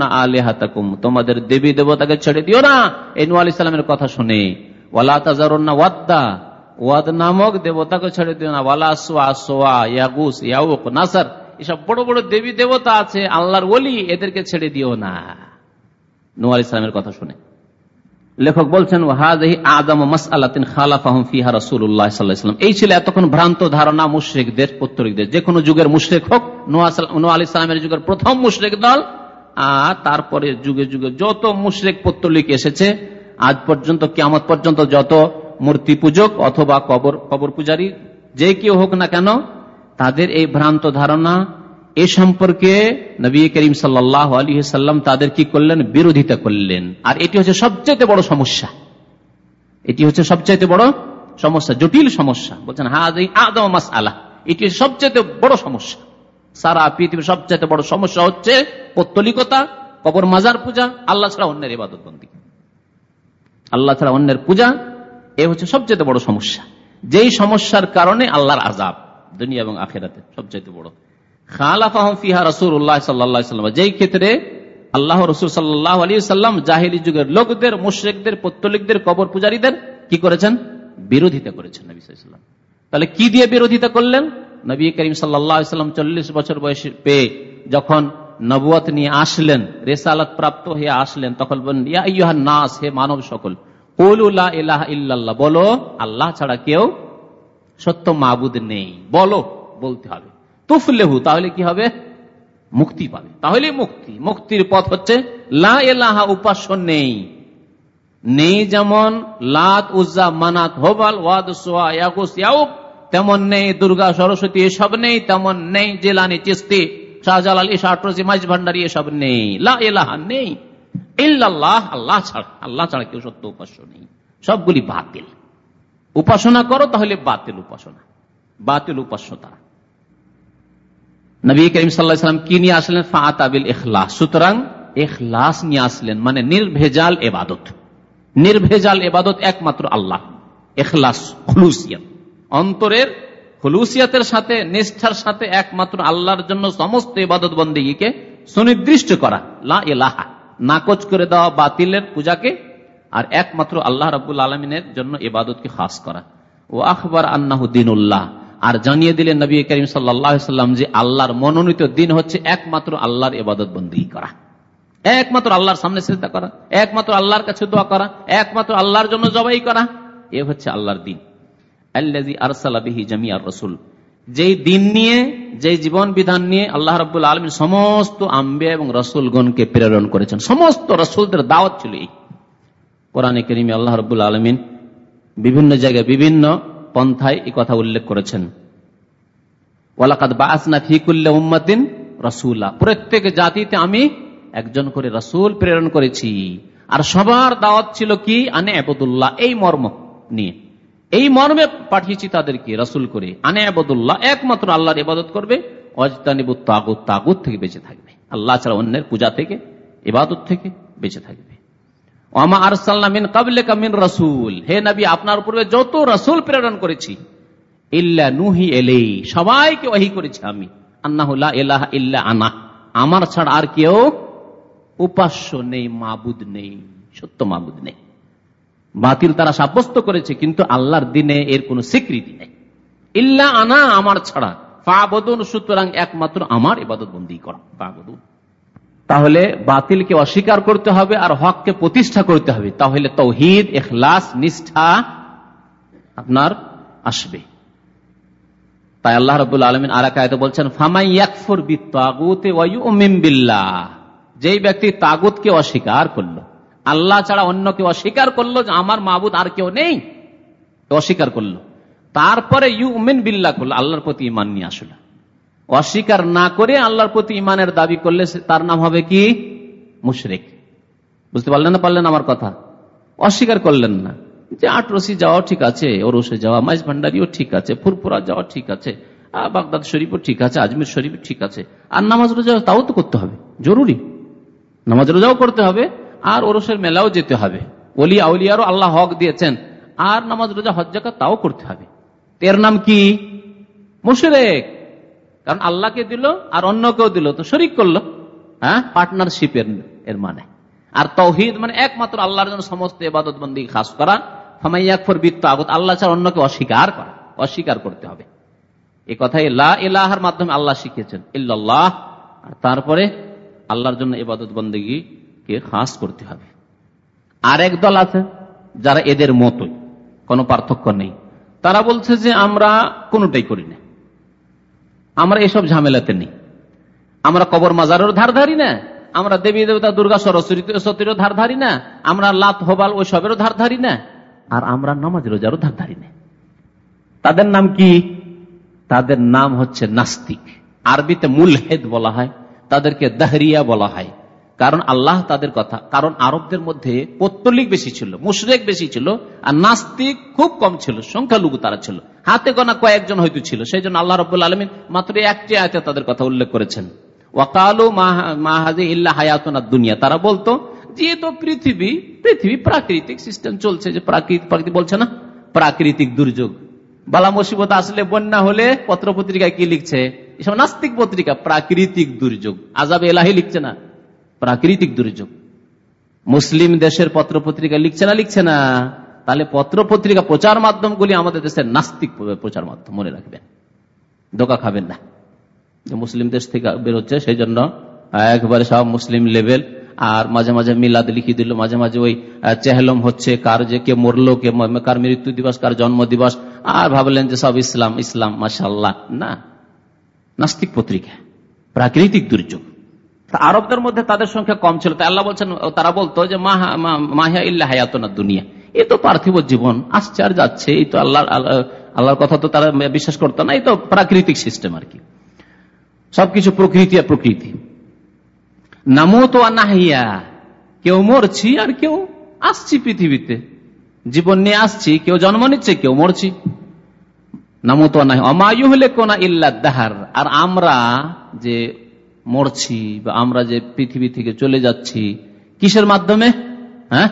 আলে হাতাকুম তোমাদের দেবী দেবতাকে ছেড়ে দিও না। এই নু আলি ইসলামের কথা শুনে, ওয়ালা ওয়াদ্দা ওয়াদ নামক দেবতাকে ছেড়ে দিও না। ইয়াগুস ইয়াউক নাসার এসব বড় বড় দেবী দেবতা আছে, আল্লাহর ওলি, এদেরকে ছেড়ে দিও না। নু আলি ইসলামের কথা শুনে। লেখক বলছেন আদম এই ছিল এতক্ষণ ভ্রান্ত ধারণা মুশরিকদের পত্তরিকদের যে কোনো যুগের মুশরিক হোক নোয়া সালামের যুগের প্রথম মুশরিক দল, আর তারপরে যুগে যুগে যত মুশরিক পত্তলিক এসেছে, আজ পর্যন্ত, কিয়ামত পর্যন্ত যত মূর্তি পূজক অথবা কবর কবর পূজারী, যে কেউ হোক না কেন, তাদের এই ভ্রান্ত ধারণা এ সম্পর্কে নবী করিম সাল্লাহ আলী সাল্লাম তাদের কি করলেন? বিরোধিতা করলেন। আর এটি হচ্ছে সবচেয়ে বড় সমস্যা। এটি হচ্ছে সবচাইতে বড় সমস্যা, জটিল সমস্যা। বলছেন আদম আলা এটি সবচেয়ে বড় সমস্যা। সারা পৃথিবীর সবচেয়ে বড় সমস্যা হচ্ছে পত্তলিকতা, কবর মাজার পূজা, আল্লাহ ছাড়া অন্যের ইবাদত বন্দী। আল্লাহ ছাড়া অন্যের পূজা, এ হচ্ছে সবচেয়ে বড় সমস্যা। যেই সমস্যার কারণে আল্লাহর আজাব দুনিয়া এবং আখেরাতে সবচেয়ে বড়। ক্ষেত্রে তাহলে কি দিয়ে বিরোধিতা করলেন? নবী করিম সাল্লাম চল্লিশ বছর বয়সে পেয়ে যখন নবুয়ত নিয়ে আসলেন, রেসালত প্রাপ্ত হয়ে আসলেন, তখন বললেন নাস, হে মানব সকল বলো, আল্লাহ ছাড়া কেউ সত্য মাবুদ নেই। বলো, বলতে হবে। তুফলেহু, তাহলে কি হবে? মুক্তি পাবে। তাহলে মুক্তি। মুক্তির পথ হচ্ছে লা এলাহা উপাস্য নেই। নেই যেমন লাত উজ্জা মানাত হোবাল ওয়াদ সোয়া ইয়াউক তেমন নেই দুর্গা সরস্বতী এসব নেই, তেমন নেই জেলানি চিস্তি, শাহজালাল ইসাট্রসি মাঝ ভান্ডারি এসব নেই। লা এলাহা নেই। ইল্লাল্লাহ, আল্লাহ ছাড়া আল্লাহ ছাড়া কেউ সত্য উপাস্য নেই। সবগুলি বাতিল। উপাসনা করো, তাহলে বাতিল উপাসনা। বাতিল উপাস্য তারা নবী করিম সাল্লাহাম কি নিয়ে আসলেন? ফাতাবিল এখলাস সুতরাং এখলাস নিয়ে আসলেন মানে নির্ভেজাল এবাদত। নির্ভেজাল এবাদত একমাত্র আল্লাহ। এখলাস খুলুসিয়াত। অন্তরের খুলুসিয়াতের সাথে, নিষ্ঠার সাথে একমাত্র আল্লাহর জন্য সমস্ত এবাদত বন্দীকে সুনির্দিষ্ট করা। লা এলাহা নাকচ করে দেওয়া বাতিলের পূজাকে আর একমাত্র আল্লাহ রবুল আলমিনের জন্য এবাদতকে খাস করা। ও আখবর আন্নাহুদ্দিন উল্লাহ আর জানিয়ে দিলেন নবী করিম সাল্লাম যে আল্লাহর মনোনীত দিন হচ্ছে একমাত্র আল্লাহর এবাদত বন্দী করা। একমাত্র আল্লাহর সামনে চিন্তা করা, একমাত্র আল্লাহর কাছে দোয়া করা, একমাত্র আল্লাহর জন্য জবাই করা, এ হচ্ছে আল্লাহর দিন। আরসালাবিহি জামিয়ার রসুল। যেই দিন নিয়ে যে জীবন বিধান নিয়ে আল্লাহ রবুল আলমী সমস্ত আম্বে এবং রসুলগণকে প্রেরণ করেছেন, সমস্ত রসুলদের দাওয়াত ছিল এই। কোরআনে করিমি আল্লাহ রবুল আলমিন বিভিন্ন জায়গায় বিভিন্ন পন্থায় এই কথা উল্লেখ করেছেন। ওয়ালাকাত বাসনা ফিকুল্লা উম্মাদিন রসুল্লাহ প্রত্যেক জাতিতে আমি একজন করে রসুল প্রেরণ করেছি। আর সবার দাওয়াত ছিল কি? আনে আবদুল্লাহ, এই মর্ম নিয়ে। এই মর্মে পাঠিয়েছি তাদেরকে রসুল করে। আনে আবদুল্লাহ, একমাত্র আল্লাহর ইবাদত করবে। অজতানিবুত তাগুত তাগুত থেকে বেঁচে থাকবে। আল্লাহ ছাড়া অন্যের পূজা থেকে, ইবাদত থেকে বেঁচে থাকবে। ওমা কাবলে কামিন রসুল। হে নবী, আপনার পূর্বে যত রসুল প্রেরণ করেছি, ইল্লা নুহি এলেই, সবাইকে ওহি করেছি আমি। আনা। আমার ছাড়া আর কেউ উপাস্য নেই, মাবুদ নেই, সত্য মাবুদ নেই। বাতিল তারা সাব্যস্ত করেছে, কিন্তু আল্লাহর দিনে এর কোন স্বীকৃতি নেই। ইল্লা আনা, আমার ছাড়া। ফাবদুন, সুতরাং একমাত্র আমার ইবাদত বন্দী করা। ফাবদুন। তাহলে বাতিলকে অস্বীকার করতে হবে আর হককে প্রতিষ্ঠা করতে হবে। তাহলে তৌহিদ এখলাস নিষ্ঠা আপনার আসবে। তাই আল্লাহ রব আলমিন আর এক বলছেন, ফামাই একফর বিত্তাগুতে যেই ব্যক্তি তাগুতকে অস্বীকার করল, আল্লাহ ছাড়া অন্যকে অস্বীকার করল যে আমার মাবুদ আর কেউ নেই অস্বীকার করল। তারপরে ইউ উমেন বিল্লা করল, আল্লাহর প্রতি ইমান নিয়ে আসলো। অস্বীকার না করে আল্লাহর প্রতি ইমানের দাবি করলে তার নাম হবে কি? মুশরেক। বুঝতে পারলেন না পারলেন আমার কথা? অস্বীকার করলেন না। যে আট আটরসি যাওয়া ঠিক আছে, ওরসে যাওয়া, মাইজ ভান্ডারিও ঠিক আছে ফুরপুরা যাওয়া ঠিক আছে বাগদাদ শরীফও ঠিক আছে, আজমির শরীফ ঠিক আছে। আর নামাজ রোজা, তাও তো করতে হবে। জরুরি। নামাজ রোজাও করতে হবে, আর ওরসের মেলাও যেতে হবে। অলি আউলিয়ারও আল্লাহ হক দিয়েছেন, আর নামাজ রোজা হজ্জাকা তাও করতে হবে। এর নাম কি? মুশরেক। কারণ আল্লাহকে দিল আর অন্যকেও দিল। তো শরিক করল। হ্যাঁ? পার্টনারশিপ এর মানে। আর তৌহিদ মানে একমাত্র আল্লাহর জন্য সমস্ত এবাদত বন্দি খাস করা। ফামাইয়াকফর বৃত্ত আগত আল্লাহ ছাড়া অন্যকে অস্বীকার করা। অস্বীকার করতে হবে। এ কথাই লা এলাহার মাধ্যমে আল্লাহ শিখিয়েছেন, ইল্লাল্লাহ। আর তারপরে আল্লাহর জন্য এবাদত বন্দী কে খাস করতে হবে। আর এক দল আছে যারা এদের মতোই, কোনো পার্থক্য নেই। তারা বলছে যে আমরা কোনোটাই করি না। আমরা এসব ঝামেলাতে নেই। আমরা কবর মাজারের ধার ধারি না, আমরা দেবী দেবতা দুর্গা সরস্বতীরও ধার ধারি না, আমরা লাত হবাল ওই সবেরও ধার ধারি না, আর আমরা নামাজ রোজারও ধার ধারি না। তাদের নাম কি? তাদের নাম হচ্ছে নাস্তিক। আরবিতে মুলহেদ বলা হয়, তাদেরকে দাহরিয়া বলা হয়। কারণ আল্লাহ তাদের কথা, কারণ আরবদের মধ্যে পত্তলিক বেশি ছিল, মুশরেক বেশি ছিল, আর নাস্তিক খুব কম ছিল, সংখ্যালঘু তারা ছিল। হাতে গোনা কয়েকজন হয়তো ছিল সেই জন্য আল্লাহ রব আলমিন মাত্র একটি আয়তে তাদের কথা উল্লেখ করেছেন। ওয়াকালু মাহাজি ইল্লা হায়াতনা দুনিয়া তারা বলতো, যে তো পৃথিবী পৃথিবী প্রাকৃতিক সিস্টেম চলছে, যে প্রাকৃতিক বলছে না? প্রাকৃতিক দুর্যোগ। বালা মুসিবত আসলে বন্যা হলে পত্র পত্রিকায় কি লিখছে? এসব নাস্তিক পত্রিকা, প্রাকৃতিক দুর্যোগ। আজাব এলাহি লিখছে না। প্রাকৃতিক দুর্যোগ। মুসলিম দেশের পত্র পত্রিকা লিখছে না লিখছে না। তাহলে পত্র পত্রিকা প্রচার মাধ্যমগুলি আমাদের দেশের নাস্তিক প্রচার মাধ্যম, মনে রাখবেন। দোকা খাবেন না। যে মুসলিম দেশ থেকে বেরোচ্ছে সেই জন্য একবারে সব মুসলিম লেভেল, আর মাঝে মাঝে মিলাদ লিখে দিল, মাঝে মাঝে ওই চেহলম হচ্ছে, কার যে কে মরলো, কে কার মৃত্যু দিবস, কার জন্ম দিবস, আর ভাবলেন যে সব ইসলাম ইসলাম মাসাল্লাহ না। নাস্তিক পত্রিকা, প্রাকৃতিক দুর্যোগ। আরবদের মধ্যে তাদের সংখ্যা কম ছিল। তাই আল্লাহ বলছেন তারা বলতো যে মাহিয়া ইল্লা হায়াতনা দুনিয়া এ তো পার্থিব জীবন আসছে আর যাচ্ছে এই তো আল্লাহ আল্লাহর কথা তো তারা বিশ্বাস করতো না, এই তো প্রাকৃতিক সিস্টেম আর কি। সবকিছু প্রকৃতি আর প্রকৃতি। নামো তো নাহিয়া, কেউ মরছি আর কেউ আসছি পৃথিবীতে। জীবন নিয়ে আসছি, কেউ জন্ম নিচ্ছে, কেউ মরছি। নামো তো নাহি অমায়ু হলে কোনা ইল্লা দাহার, আর আমরা যে মরছি বা আমরা যে পৃথিবী থেকে চলে যাচ্ছি, কিসের মাধ্যমে? হ্যাঁ?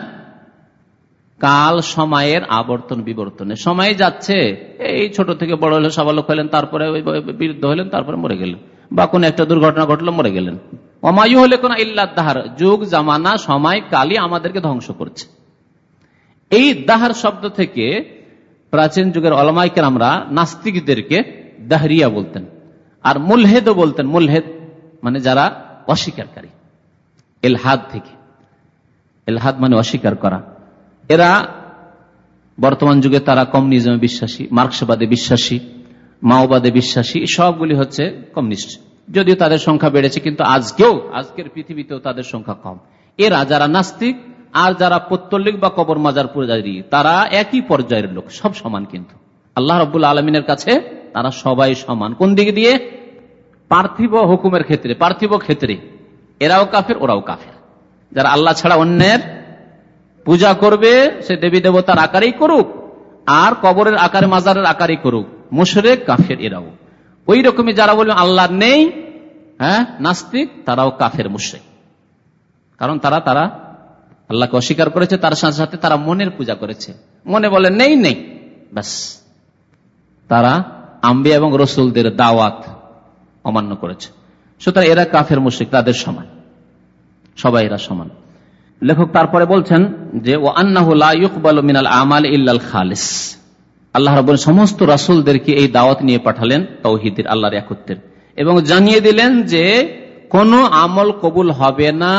কাল সময়ের আবর্তন বিবর্তনে। সময় যাচ্ছে, এই ছোট থেকে বড় হলে সবালোক হলেন, তারপরে বিরুদ্ধ হলেন, তারপরে মরে গেলেন। বা কোন একটা দুর্ঘটনা ঘটলো, মরে গেলেন। অমায়ু হলে কোন ইল্লাদাহার যুগ, জামানা, সময়, কালই আমাদেরকে ধ্বংস করছে। এই দাহার শব্দ থেকে প্রাচীন যুগের অলমাইকের আমরা নাস্তিকদেরকে দাহরিয়া বলতেন, আর মুলহেদও বলতেন, মুলহেদ মানে যারা অস্বীকারী। এলহাদ থেকে। এলহাদ মানে অস্বীকার করা। এরা বর্তমান যুগে তারা কমিউনিজমে বিশ্বাসী, মার্কসবাদে বিশ্বাসী, মাওবাদে বিশ্বাসী সবগুলি হচ্ছে কমিউনিস্ট। যদিও তাদের সংখ্যা বেড়েছে, কিন্তু আজকেও, আজকের পৃথিবীতেও তাদের সংখ্যা কম। এরা যারা নাস্তিক আর যারা পত্তলিক বা কবর মাজার পূজারী, তারা একই পর্যায়ের লোক, সব সমান কিন্তু। আল্লাহ রবুল্লা আলমিনের কাছে তারা সবাই সমান। কোন দিকে দিয়ে? পার্থিব হুকুমের ক্ষেত্রে, পার্থিব ক্ষেত্রে। এরাও কাফের, ওরাও কাফের। যারা আল্লাহ ছাড়া অন্যের পূজা করবে, সে দেবী দেবতার আকারেই করুক, আর কবরের আকারে মাজারের আকারে করুক। মুশরেক, কাফের, এরাও। ওই রকমই যারা বলবেন আল্লাহ নেই হ্যাঁ নাস্তিক, তারাও কাফের, মুশরেক। কারণ তারা তারা আল্লাহকে অস্বীকার করেছে, তার সাথে সাথে তারা মনের পূজা করেছে। মনে বলে, নেই নেই। ব্যাস। তারা আম্বি এবং রসুলদের দাওয়াত অমান্য করেছে। সুতরাং এরা কাফের মুশিক তাদের সমান। সবাই এরা সমান। লেখক তারপরে বলছেন যে ও মিনাল আমাল ইল্লাল খালিস। আল্লাহ রব সমস্ত রাসুলদেরকে এই দাওয়াত নিয়ে পাঠালেন তৌহিদের, আল্লাহর একত্রের এবং জানিয়ে দিলেন যে, কোন আমল কবুল হবে না,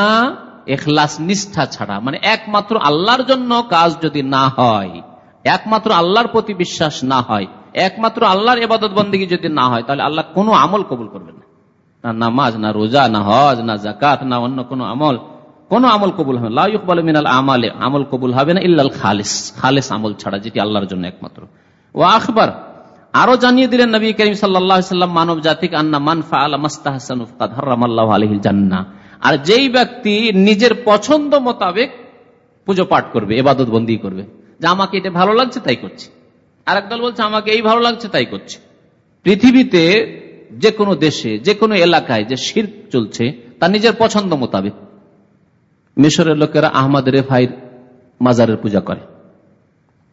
এখলাস নিষ্ঠা ছাড়া। মানে একমাত্র আল্লাহর জন্য কাজ যদি না হয়, একমাত্র আল্লাহর প্রতি বিশ্বাস না হয়, একমাত্র আল্লাহর এবাদত বন্দী যদি না হয়, তাহলে আল্লাহ কোনো আমল কবুল করবেন না। না নামাজ, না রোজা, না হজ, না জাকাত না অন্য কোনো আমল। কোন আমল কবুল হবে লাউকবাল মিনাল আমালে, আমল কবুল হবে না ইল্লাল খালিস খালিস আমল ছাড়া, যেটি আল্লাহর জন্য একমাত্র। ও আখবর, আরও জানিয়ে দিলেন নবী করিম সাল্লাম, মানব জাতিক, আন্না মানফা আলা মাস্তাহাসানুফাদ আলহিল জান্না আর যেই ব্যক্তি নিজের পছন্দ মোতাবেক পুজো পাঠ করবে এবাদত বন্দি করবে, যে আমাকে এটা ভালো লাগছে, তাই করছি। আর একদল বলছে, আমাকে এই ভালো লাগছে, তাই করছে। পৃথিবীতে যে কোনো দেশে, যে কোনো এলাকায় যে শির চলছে, তার নিজের পছন্দ মোতাবেক। মিশরের লোকেরা আহমদ রেফাইর মাজারের পূজা করে।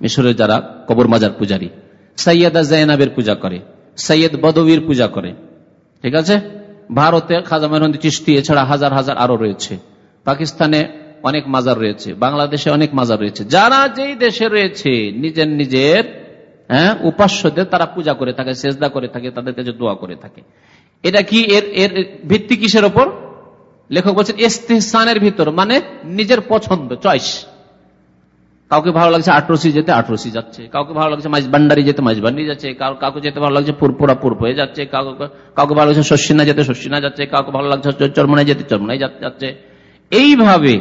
মিশরের যারা কবর মাজার পূজারী সৈয়দা জাইনাবের পূজা করে সৈয়দ বদবির পূজা করে। ঠিক আছে? ভারতে খাজা মেহন্দি চিস্তি এছাড়া হাজার হাজার আরও রয়েছে। পাকিস্তানে অনেক মাজার রয়েছে, বাংলাদেশে অনেক মাজার রয়েছে। যারা যেই দেশে রয়েছে, নিজের নিজের হ্যাঁ উপাস্যদের তারা পূজা করে থাকে, সেজদা করে থাকে, তাদের কাছে দোয়া করে থাকে। এটা কি এর এর ভিত্তি কিসের ওপর? লেখক বলছেন, ইস্তেহসানের ভিতর মানে নিজের পছন্দ চয়েস কাউকে ভালো লাগছে আটরসি যেতে, আটরসি যাচ্ছে। কাউকে ভালো লাগছে মাঝবান্ডারি যেতে মাঝবান্ডারি যাচ্ছে। কাউকে যেতে ভালো লাগছে পুরপুরা পুরপ হয়ে যাচ্ছে। কাউকে ভালো লাগছে শস্যিনা যেতে শস্যিনা যাচ্ছে। কাউকে ভালো লাগছে চরমনায় যেতে চরমনায় যাচ্ছে। এইভাবে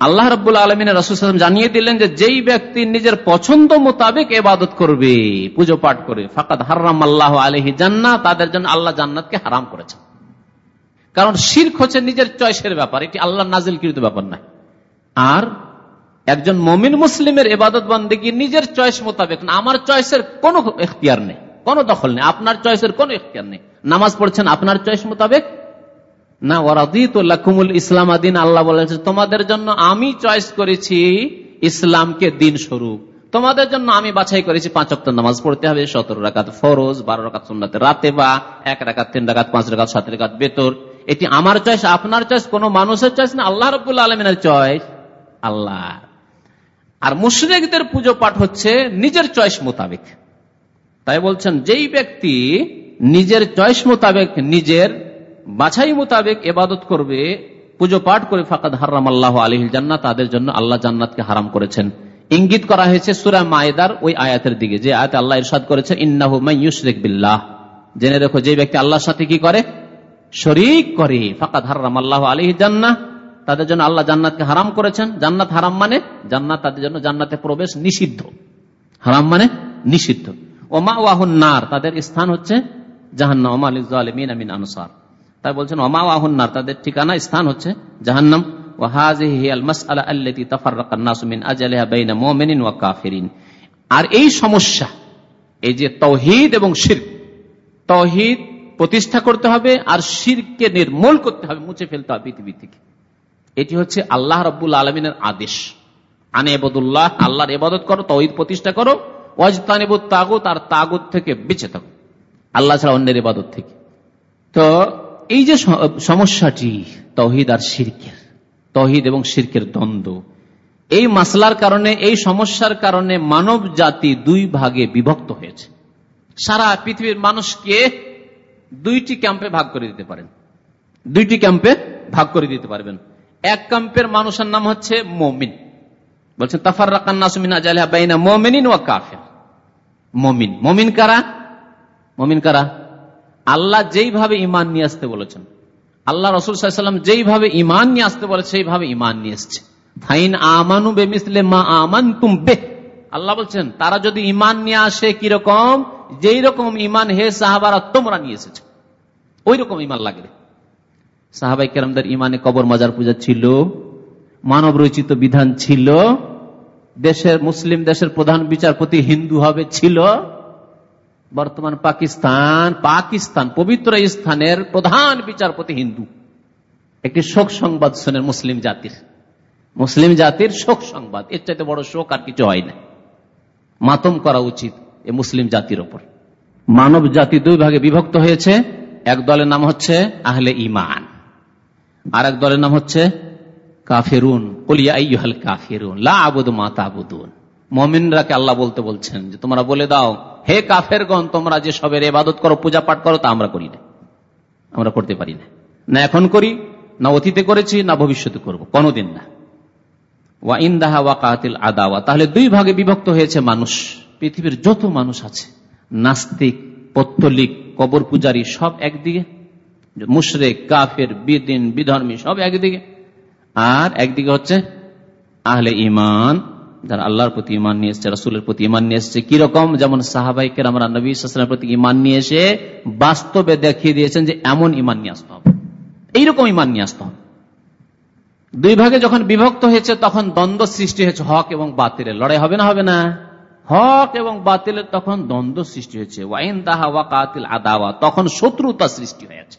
আল্লাহ রব্বুল আলমিনের রসুলাম জানিয়ে দিলেন যে, যেই ব্যক্তি নিজের পছন্দ মোতাবেক এবাদত করবে, পুজো পাঠ করে, ফাকাদ হারাম আল্লাহ আলহি জান্না তাদের জন্য আল্লাহ জান্নাতকে হারাম করেছেন। কারণ শির্ক হচ্ছে নিজের চয়েসের ব্যাপার, এটি আল্লাহ নাজিল কৃত ব্যাপার নয়। আর একজন মমিন মুসলিমের এবাদত বন্দেগি নিজের চয়েস মোতাবেক না, আমার চয়েসের কোনো এখতিয়ার নেই, কোনো দখল নেই, আপনার চয়েসের কোনো এখতিয়ার নেই। নামাজ পড়ছেন আপনার চয়েস মোতাবেক? না ওরাদিতুল্লাহমুল ইসলাম আদিন, আল্লাহ বলেছে, তোমাদের জন্য আমি চয়েস করেছি ইসলামকে দিন স্বরূপ। তোমাদের জন্য আমি বাছাই করেছি পাঁচ অক্ট নামাজ পড়তে হবে, সতেরো রাকাত ফরোজ, বারো রাকাত সুন্নাতে রাতে বা এক রাকাত, তিন রাকাত, পাঁচ রাকাত, সাত রাকাত বেতর। এটি আমার চয়েস আপনার চয়েস কোন মানুষের চয়েস না, আল্লাহ রবুল্লা আলমিনের চয়েস আল্লাহ। আর মুশরেকদের পুজো পাঠ হচ্ছে নিজের চয়েস মোতাবেক। তাই বলছেন, যেই ব্যক্তি নিজের চয়েস মোতাবেক নিজের বাছাই মোতাবেক এবাদত করবে, পুজো পাঠ করে ফাঁকাদ হারাম আল্লাহ আলহিল জান্নাত তাদের জন্য আল্লাহ জান্নাতকে হারাম করেছেন। ইঙ্গিত করা হয়েছে সুরা মায়েদার ওই আয়াতের দিকে, যে আয়াতে আল্লাহ ইরশাদ করেছেন, ইন্নাহু মাইয়ুশরিক বিল্লাহ। জেনে রেখো, যে ব্যক্তি আল্লাহর সাথে কি করে? শরিক করে। ফাঁকাদ হারাম আল্লাহ আলহি জান্না তাদের জন্য আল্লাহ জান্নাতকে হারাম করেছেন। জান্নাত হারাম মানে জান্নাত তাদের জন্য জান্নাতে প্রবেশ নিষিদ্ধ। হারাম মানে নিষিদ্ধ। ওমা ওয়াহুন তাদের স্থান হচ্ছে জাহান্না ওমা আলিমিন আমিন আনসার। তাই বলছেন ওমা ওয়াহুন তাদের ঠিকানা, স্থান হচ্ছে জাহান্নাম। আর এই সমস্যা, এই যে তৌহিদ এবং শির তৌহিদ প্রতিষ্ঠা করতে হবে আর শিরকে নির্মূল করতে হবে, মুছে ফেলতে হবে পৃথিবী থেকে। এটি হচ্ছে আল্লাহ রব্বুল আলমিনের আদেশ। আনে এবদুল্লাহ আল্লাহর এবাদত করো, তহিদ প্রতিষ্ঠা করো। ওয়াজতানিবুদ তাগুত, আর তাগুত থেকে বেঁচে থাকো। আল্লাহ ছাড়া অন্যের এবাদত থেকে। তো এই যে সমস্যাটি, তহিদ আর শিরকের, তহিদ এবং শিরকের দ্বন্দ্ব, এই মাসলার কারণে, এই সমস্যার কারণে মানব জাতি দুই ভাগে বিভক্ত হয়েছে। সারা পৃথিবীর মানুষকে দুইটি ক্যাম্পে ভাগ করে দিতে পারেন। দুইটি ক্যাম্পে ভাগ করে দিতে পারবেন। এক ক্যাম্পের মানুষের নাম হচ্ছে মমিন। বলছেন তাফার মমিন ও কাফের। মমিন। মমিন কারা? মমিন কারা? আল্লাহ যেইভাবে ইমান নিয়ে আসতে বলেছেন। আল্লাহ রসুল সাল্লাম যেইভাবে ইমান নিয়ে আসতে বলে সেইভাবে ইমান নিয়ে এসছে। ফাইন আমানু বেমিসলে মা আমান তুম বে আল্লাহ বলছেন, তারা যদি ইমান নিয়ে আসে কীরকম? যেই রকম ইমান হে সাহাবারা তোমরা নিয়ে এসেছে, ওই রকম ইমান লাগবে। সাহাবাই কেরামদের ইমানে কবর মাজার পূজা ছিল মানব রচিত বিধান ছিল, দেশের মুসলিম দেশের প্রধান বিচারপতি হিন্দু হবে ছিল, বর্তমান পাকিস্তান পাকিস্তান পবিত্র স্থানের প্রধান বিচারপতি হিন্দু। একটি শোক সংবাদ শোনেন মুসলিম জাতির। মুসলিম জাতির শোক সংবাদ, এর চাইতে বড় শোক আর কিছু হয় না। মাতম করা উচিত। এ মুসলিম জাতির ওপর। মানব জাতি দুই ভাগে বিভক্ত হয়েছে। এক দলের নাম হচ্ছে আহলে ইমান আর এক দলের নাম হচ্ছে কাফেরুন। কলিয়াল কাফেরুন লাবুদ মাতা আবুদুন মমিনরাকে আল্লাহ বলতে বলছেন যে, তোমরা বলে দাও, হে কাফেরগণ, তোমরা যে সবের এবাদত করো, পূজা পাঠ করো, তা আমরা করি না। আমরা করতে পারি না। না এখন করি, না অতীতে করেছি, না ভবিষ্যতে করব। কোনোদিন না। ওয়া ইন্দাহা ওয়া কাতিল আদাওয়া। তাহলে দুই ভাগে বিভক্ত হয়েছে মানুষ। পৃথিবীর যত মানুষ আছে, নাস্তিক, পত্তলিক কবর পূজারী সব একদিকে, মুশরেক, কাফের, বিদিন, বিধর্মী, সব একদিকে। আর একদিকে হচ্ছে আহলে ইমান যারা আল্লাহর প্রতি ইমান নিয়ে এসছে, রাসুলের প্রতি ইমান নিয়ে এসছে। কীরকম যেমন সাহাবাইকের আমরা নবী সালামের প্রতি ইমান নিয়ে এসে বাস্তবে দেখিয়ে দিয়েছেন যে এমন ইমান নিয়ে আসতে হবে। এইরকম ইমান নিয়ে আসতে হবে। দুই ভাগে যখন বিভক্ত হয়েছে, তখন দ্বন্দ্ব সৃষ্টি হয়েছে হক এবং বাতিলের। লড়াই হবে না হবে না। হক এবং বাতিলের তখন দ্বন্দ্ব সৃষ্টি হয়েছে। ওয়াইন দাহা ওয়া কাতিল আদাওয়া, তখন শত্রুতা সৃষ্টি হয়েছে।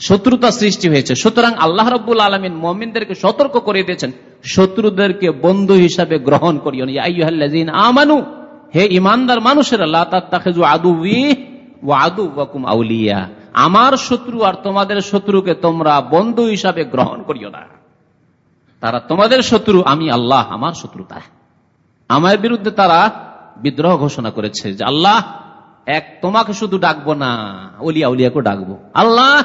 শত্রুতা সৃষ্টি হয়েছে। সুতরাং আল্লাহ রব্বুল আলমিন মোমিনদেরকে সতর্ক করে দিয়েছেন, শত্রুদেরকে বন্ধু হিসাবে গ্রহণ করিও হে ইমানদার মানুষের আউলিয়া। আমার শত্রু আর তোমাদের শত্রুকে তোমরা বন্ধু হিসাবে গ্রহণ করিও না। তারা তোমাদের শত্রু, আমি আল্লাহ আমার শত্রু তা আমার বিরুদ্ধে তারা বিদ্রোহ ঘোষণা করেছে যে আল্লাহ এক তোমাকে শুধু ডাকবো না, অলিয়া উলিয়াকে ডাকবো। আল্লাহ,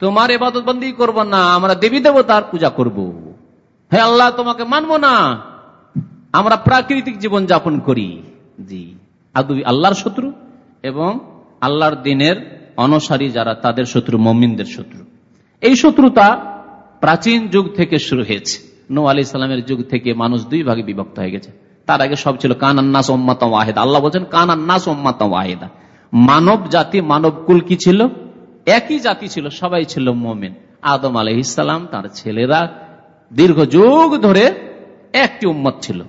তোমার এবাদত বন্দি করব না, আমরা দেবী দেবতার পূজা করব। হে আল্লাহ, তোমাকে মানবো না, আমরা প্রাকৃতিক জীবন যাপন করি। জি, আদু আল্লাহর শত্রু এবং আল্লাহর দিনের অনসারী যারা তাদের শত্রু, মমিনদের শত্রু। এই শত্রুতা প্রাচীন যুগ থেকে শুরু হয়েছে। নো আলি ইসলামের যুগ থেকে মানুষ দুই ভাগে বিভক্ত হয়ে গেছে। তার আগে সব ছিল কান আন্নাস ওম্মাতা ওয়াহেদা। আল্লাহ বলছেন কান আন্নাস ওম্মাতা ওয়াহেদা। মানব জাতি, মানব কুল কি ছিল? একই জাতি ছিল, সবাই ছিল মোমেন। আদম আলহ ইসলাম তার ছেলেরা দীর্ঘ যুগ ধরে একটি উম্মত ছিল।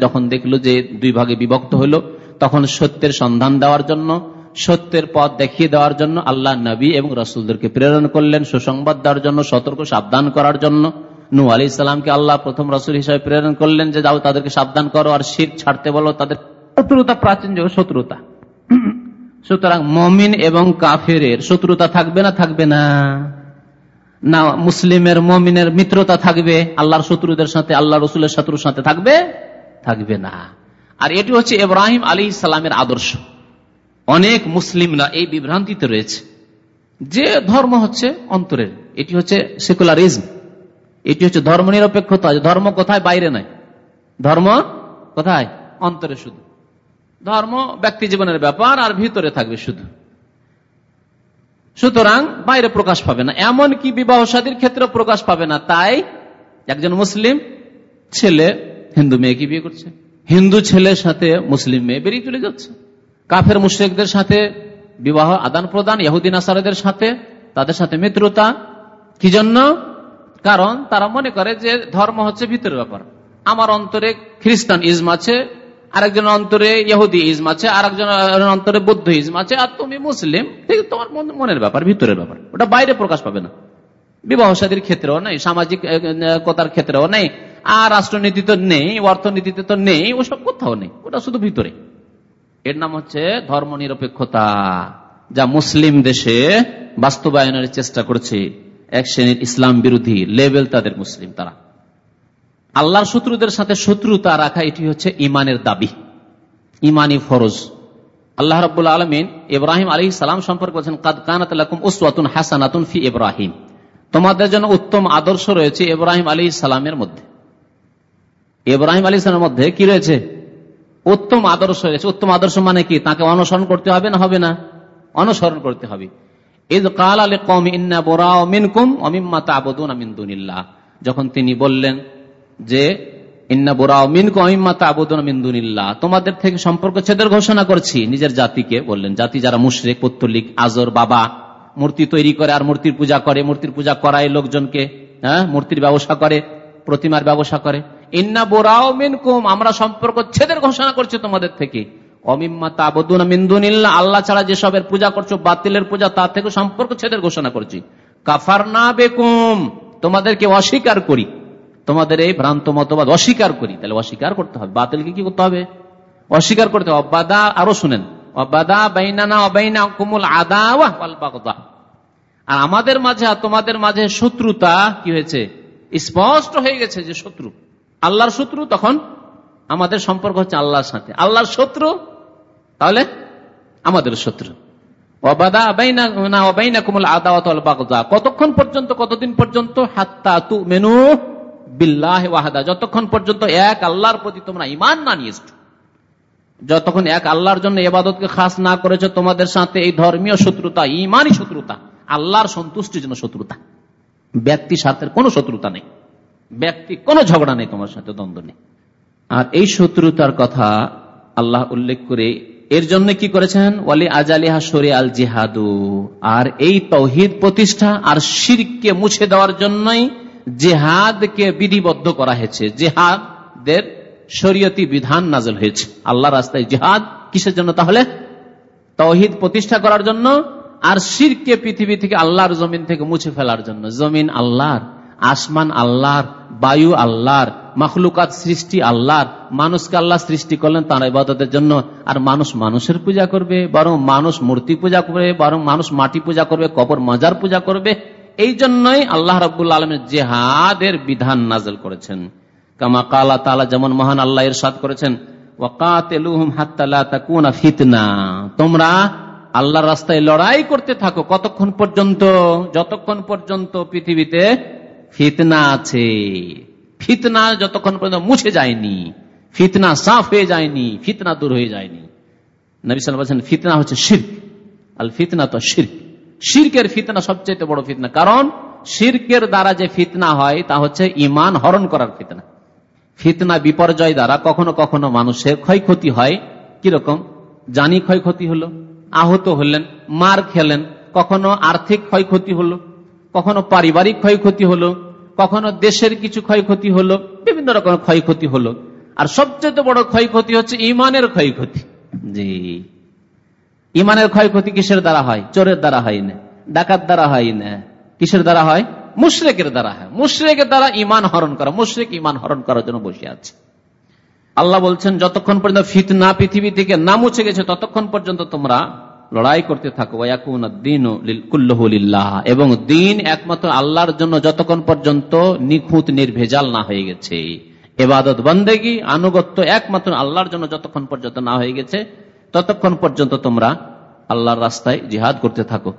যখন দেখল যে দুই ভাগে বিভক্ত হলো, তখন সত্যের সন্ধান দেওয়ার জন্য, সত্যের পথ দেখিয়ে দেওয়ার জন্য আল্লাহ নবী এবং রসুলদেরকে প্রেরণ করলেন, সুসংবাদ দেওয়ার জন্য, সতর্ক সাবধান করার জন্য। নু আলি ইসলামকে আল্লাহ প্রথম রসুল হিসাবে প্রেরণ করলেন যে, যাও তাদেরকে সাবধান করো আর শির ছাড়তে বলো তাদের শত্রুতা, প্রাচীন যুগ শত্রুতা। সুতরাং মমিন এবং কাফের শত্রুতা থাকবে না থাকবে না। না, মুসলিমের, মমিনের মিত্রতা থাকবে, আল্লাহর শত্রুদের সাথে আল্লাহ রসুলের শত্রুর সাথে থাকবে থাকবে না। আর এটি হচ্ছে ইব্রাহিম আলী ইসলামের আদর্শ। অনেক মুসলিমরা এই বিভ্রান্তিতে রয়েছে। যে ধর্ম হচ্ছে অন্তরের, এটি হচ্ছে সেকুলারিজম। এটি হচ্ছে ধর্ম নিরপেক্ষতা ধর্ম কোথায়? বাইরে নাই। ধর্ম কোথায়? অন্তরে শুধু। ধর্ম ব্যক্তি জীবনের ব্যাপার আর ভিতরে থাকবে শুধু। সুতরাং বাইরে প্রকাশ পাবে না। এমন কি বিবাহ সাদীর ক্ষেত্রে প্রকাশ পাবে না। তাই একজন মুসলিম ছেলে, হিন্দু মেয়েকে বিয়ে করছে? হিন্দু ছেলের সাথে মুসলিম মেয়ে বেরিয়ে চলে যাচ্ছে। কাফের মুশ্রিকদের সাথে বিবাহ আদান প্রদান ইহুদিন আসারদের সাথে, তাদের সাথে মিত্রতা। কি জন্য? কারণ তারা মনে করে যে ধর্ম হচ্ছে ভিতরের ব্যাপার। আমার অন্তরে খ্রিস্টান ইজম আছে আরেকজন অন্তরে ইহুদি ইজম আছে আরেকজন অন্তরে বৌদ্ধ ইজম আছে, আর তুমি মুসলিম তোমার মনের ব্যাপার, ভিতরের ব্যাপার। ওটা বাইরে প্রকাশ পাবে না। বিবাহ সাদীর ক্ষেত্রেও নেই, সামাজিক কথার ক্ষেত্রেও নেই, আর রাষ্ট্রনীতি তো নেই, অর্থনীতিতে তো নেই, ওসব কোথাও নেই, ওটা শুধু ভিতরে। এর নাম হচ্ছে ধর্ম নিরপেক্ষতা যা মুসলিম দেশে বাস্তবায়নের চেষ্টা করছে। এক শ্রেণির ইসলাম বিরোধী লেভেল তাদের মুসলিম তারা। আল্লাহর শত্রুদের সাথে শত্রুতা রাখা এটি হচ্ছে ইমানের দাবি। ইমানি ফরজ। আল্লাহ রবুল্লা আলমিন ইব্রাহিম আলী সালাম সম্পর্কে বলছেন, কাদ কানাতুন ওসওয়াতুন হাসানাতুন ফি ইব্রাহিম। তোমাদের জন্য উত্তম আদর্শ রয়েছে ইব্রাহিম আলী সালামের মধ্যে। ইব্রাহিম আলী সালামের মধ্যে কি রয়েছে? উত্তম আদর্শ রয়েছে। উত্তম আদর্শ মানে কি? তাকে অনুসরণ করতে হবে না হবে না? অনুসরণ করতে হবে। কাল কম যখন তিনি বললেন যে, ইন্না বোরা মিনকুম অমিম্মা তাবুন আমিন্দুনিল্লাহ তোমাদের থেকে সম্পর্ক ছেদের ঘোষণা করছি। নিজের জাতিকে বললেন, জাতি যারা মুশরেক পত্তলিক আজর, বাবা, মূর্তি তৈরি করে আর মূর্তির পূজা করে, মূর্তির পূজা করায় লোকজনকে হ্যাঁ মূর্তির ব্যবসা করে, প্রতিমার ব্যবসা করে। ইন্না বোরাও মিনকুম, আমরা সম্পর্ক ছেদের ঘোষণা করছি তোমাদের থেকে। আল্লাহ ছাড়া যেসবের পূজা করছ, বাতিলের পূজা, তার থেকে সম্পর্ক ছেদের ঘোষণা করছি। কাফার না বেকুম, তোমাদেরকে অস্বীকার করি। তোমাদের এই ভ্রান্ত মতবাদ অস্বীকার করি। তাহলে অস্বীকার করতে হবে। বাতিলকে কি করতে হবে? অস্বীকার করতে হবে। অবাদা আরও শুনেন। অবাদা বাইনানা অবাইনা কুমুল আদা আর আমাদের মাঝে তোমাদের মাঝে শত্রুতা কি হয়েছে? স্পষ্ট হয়ে গেছে যে শত্রু। আল্লাহর শত্রু তখন আমাদের সম্পর্ক হচ্ছে আল্লাহর সাথে। আল্লাহর শত্রু তাহলে আমাদের শত্রু। কতক্ষণ পর্যন্ত, কতদিন পর্যন্ত? মেনু যতক্ষণ পর্যন্ত এক আল্লাহর প্রতি তোমরা ইমান না নিয়ে যতক্ষণ এক আল্লাহর জন্য এবাদতকে খাস না করেছে, তোমাদের সাথে এই ধর্মীয় শত্রুতা ইমানই শত্রুতা, আল্লাহর সন্তুষ্টির জন্য শত্রুতা। ব্যক্তি স্বার্থের কোনো শত্রুতা নেই। ব্যক্তি কোনো ঝগড়া নেই তোমার সাথে, দ্বন্দ্ব নেই। আর এই শত্রুতার কথা আল্লাহ উল্লেখ করে এর জন্য কি করেছেন? ওয়ালি আজালিহা সরে আল জিহাদু। আর এই তৌহিদ প্রতিষ্ঠা আর শিরকে মুছে দেওয়ার জন্যই জেহাদকে বিধিবদ্ধ করা হয়েছে। জেহাদের শরীয়তি বিধান নাজল হয়েছে। আল্লাহ রাস্তায় জেহাদ কিসের জন্য তাহলে? তৌহিদ প্রতিষ্ঠা করার জন্য আর শিরকে পৃথিবী থেকে আল্লাহর জমিন থেকে মুছে ফেলার জন্য। জমিন আল্লাহর, আসমান আল্লাহর, বায়ু আল্লাহর মখলুকাত সৃষ্টি আল্লাহর। মানুষকে আল্লাহ সৃষ্টি করলেন তার ইবাদতের জন্য। আর মানুষ মানুষের পূজা করবে, বরং মানুষ মূর্তি পূজা করবে, বরং মানুষ মাটি পূজা করবে, কবর মাজার পূজা করবে। এই জন্যই আল্লাহ রবুল আলমের জেহাদের বিধান নাজল করেছেন। কামা কালা তালা যেমন মহান আল্লাহ এর সাদ করেছেন তোমরা আল্লাহর রাস্তায় লড়াই করতে থাকো কতক্ষণ পর্যন্ত, যতক্ষণ পর্যন্ত পৃথিবীতে ফিতনা আছে। ফিতনা যতক্ষণ পর্যন্ত মুছে যায়নি, ফিতনা সাফ হয়ে যায়নি, ফিতনা দূর হয়ে যায়নি। নবী সাল বলছেন ফিতনা হচ্ছে শির্ক। আল ফিতনা তো শির্ক। শির্কের ফিতনা সবচেয়ে বড় ফিতনা। কারণ শির্কের দ্বারা যে ফিতনা হয়, তা হচ্ছে ইমান হরণ করার ফিতনা। ফিতনা বিপর্যয় দ্বারা কখনো কখনো মানুষের ক্ষয়ক্ষতি হয়। কীরকম? জানি ক্ষয়ক্ষতি হলো, আহত হলেন, মার খেলেন, কখনো আর্থিক ক্ষয়ক্ষতি হলো, কখনো পারিবারিক ক্ষয়ক্ষতি হলো কখনো দেশের কিছু ক্ষয়ক্ষতি হলো বিভিন্ন রকমের ক্ষয়ক্ষতি হলো। আর সবচেয়ে বড় ক্ষয়ক্ষতি হচ্ছে ইমানের ক্ষয়ক্ষতি। জি। ইমানের ক্ষয়ক্ষতি কিসের দ্বারা হয়? চোরের দ্বারা হয় না। ডাকাত দ্বারা হয় না। কিসের দ্বারা হয়? মুশরেকের দ্বারা হয়। মুশরেকের দ্বারা ইমান হরণ করা মুশরেক ইমান হরণ করার জন্য বসে আছে। আল্লাহ বলছেন যতক্ষণ পর্যন্ত ফিতনা পৃথিবী থেকে না মুছে গেছে ততক্ষণ পর্যন্ত তোমরা লড়াই করতে থাকো এবং দিন একমাত্র আল্লাহর জন্য যতক্ষণ পর্যন্ত নিখুঁত, নির্ভেজাল না হয়ে গেছে। এবাদত বন্দেগি, আনুগত্য একমাত্র আল্লাহর জন্য যতক্ষণ পর্যন্ত না হয়ে গেছে, ততক্ষণ পর্যন্ত তোমরা আল্লাহর রাস্তায় জিহাদ করতে থাকো।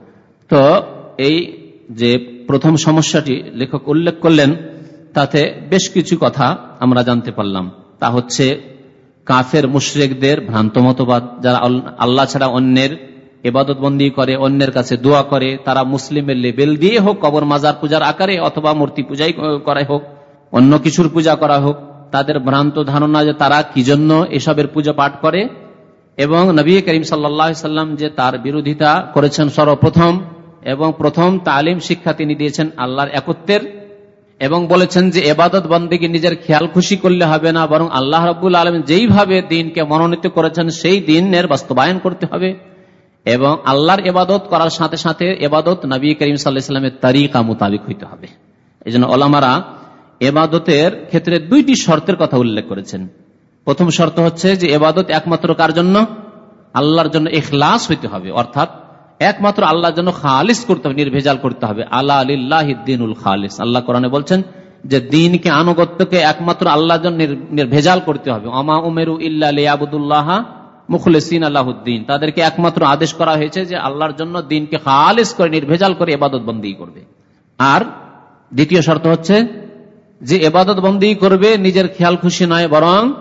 তো এই যে প্রথম সমস্যাটি লেখক উল্লেখ করলেন, তাতে বেশ কিছু কথা আমরা জানতে পারলাম। তা হচ্ছে, কাফের মুশ্রেকদের ভ্রান্ত মতবাদ, যারা আল্লাহ ছাড়া অন্যের এবাদত বন্দী করে, অন্যের কাছে দোয়া করে, তারা মুসলিমের লেবেল দিয়ে হোক, কবর মাজার পূজার আকারে অথবা মূর্তি পূজাই করাই হোক, অন্য কিছুর পূজা করা হোক, তাদের ভ্রান্ত ধারণা যে তারা কি জন্য এসবের পূজা পাঠ করে এবং নবী করিম সাল্লাম যে তার বিরোধিতা করেছেন সর্বপ্রথম এবং প্রথম তালিম শিক্ষা তিনি দিয়েছেন আল্লাহর একত্রের এবং বলেছেন যে এবাদত বন্দীকে নিজের খেয়াল খুশি করলে হবে না, বরং আল্লাহ রবুল আলম যেইভাবে দিনকে মনোনীত করেছেন, সেই দিনের বাস্তবায়ন করতে হবে। এবং আল্লাহর এবাদত করার সাথে সাথে এবাদত নবী করিম সাল্লাহামের তারিকা মোতাবিক হইতে হবে। এই জন্য ওলামারা এবাদতের ক্ষেত্রে দুইটি শর্তের কথা উল্লেখ করেছেন। প্রথম শর্ত হচ্ছে যে এবাদত একমাত্র কার জন্য? আল্লাহর জন্য এখলাস হইতে হবে। অর্থাৎ একমাত্র আল্লাহর জন্য খালিস করতে হবে, নির্ভেজাল করতে হবে। আল্লাহ আলিল্লাহিদ্দিনুল খালিস। আল্লাহ কোরআনে বলছেন যে দিনকে আনুগত্যকে একমাত্র আল্লাহর জন্য নির্ভেজাল করতে হবে। অমা উমেরু ইল্লাহ মুখলেসিন আল্লাহদ্দিন। তাদেরকে একমাত্র আদেশ করা হয়েছে যে আল্লাহর জন্য দিনকে খালিস করে, নির্ভেজাল করে এবাদত বন্দী করবে। আর দ্বিতীয় শর্ত হচ্ছে যে এবাদত বন্দী করবে নিজের খেয়াল খুশি নয়, বরং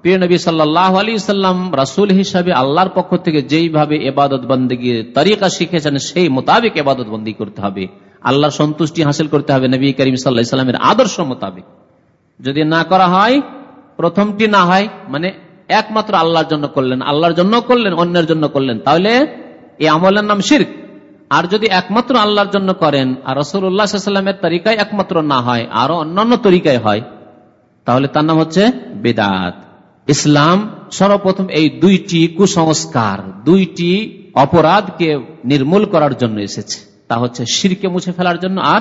প্রিয় নবী সাল্লাহ আলী সাল্লাম রাসুল হিসাবে আল্লাহর পক্ষ থেকে যেইভাবে এবাদত বন্দীর তরিকা শিখেছেন, সেই মোতাবেক এবাদত বন্দী করতে হবে। আল্লাহর সন্তুষ্টি হাসিল করতে হবে নবী করিম সাল্লাহ ইসলামের আদর্শ মোতাবেক। যদি না করা হয়, প্রথমটি না হয় মানে একমাত্র আল্লাহর জন্য করলেন, আল্লাহর জন্য করলেন, অন্যের জন্য করলেন। তাহলে এই আমলের নাম শির্ক। আর যদি একমাত্র আল্লাহর জন্য করেন, আর রসুল্লাহামের তরিকায় একমাত্র না হয় আরও অন্যান্য তরিকায় হয়, তাহলে তার নাম হচ্ছে বেদাত। ইসলাম সর্বপ্রথম এই দুইটি কুসংস্কার, দুইটি অপরাধকে নির্মূল করার জন্য এসেছে। তা হচ্ছে শিরকে মুছে ফেলার জন্য আর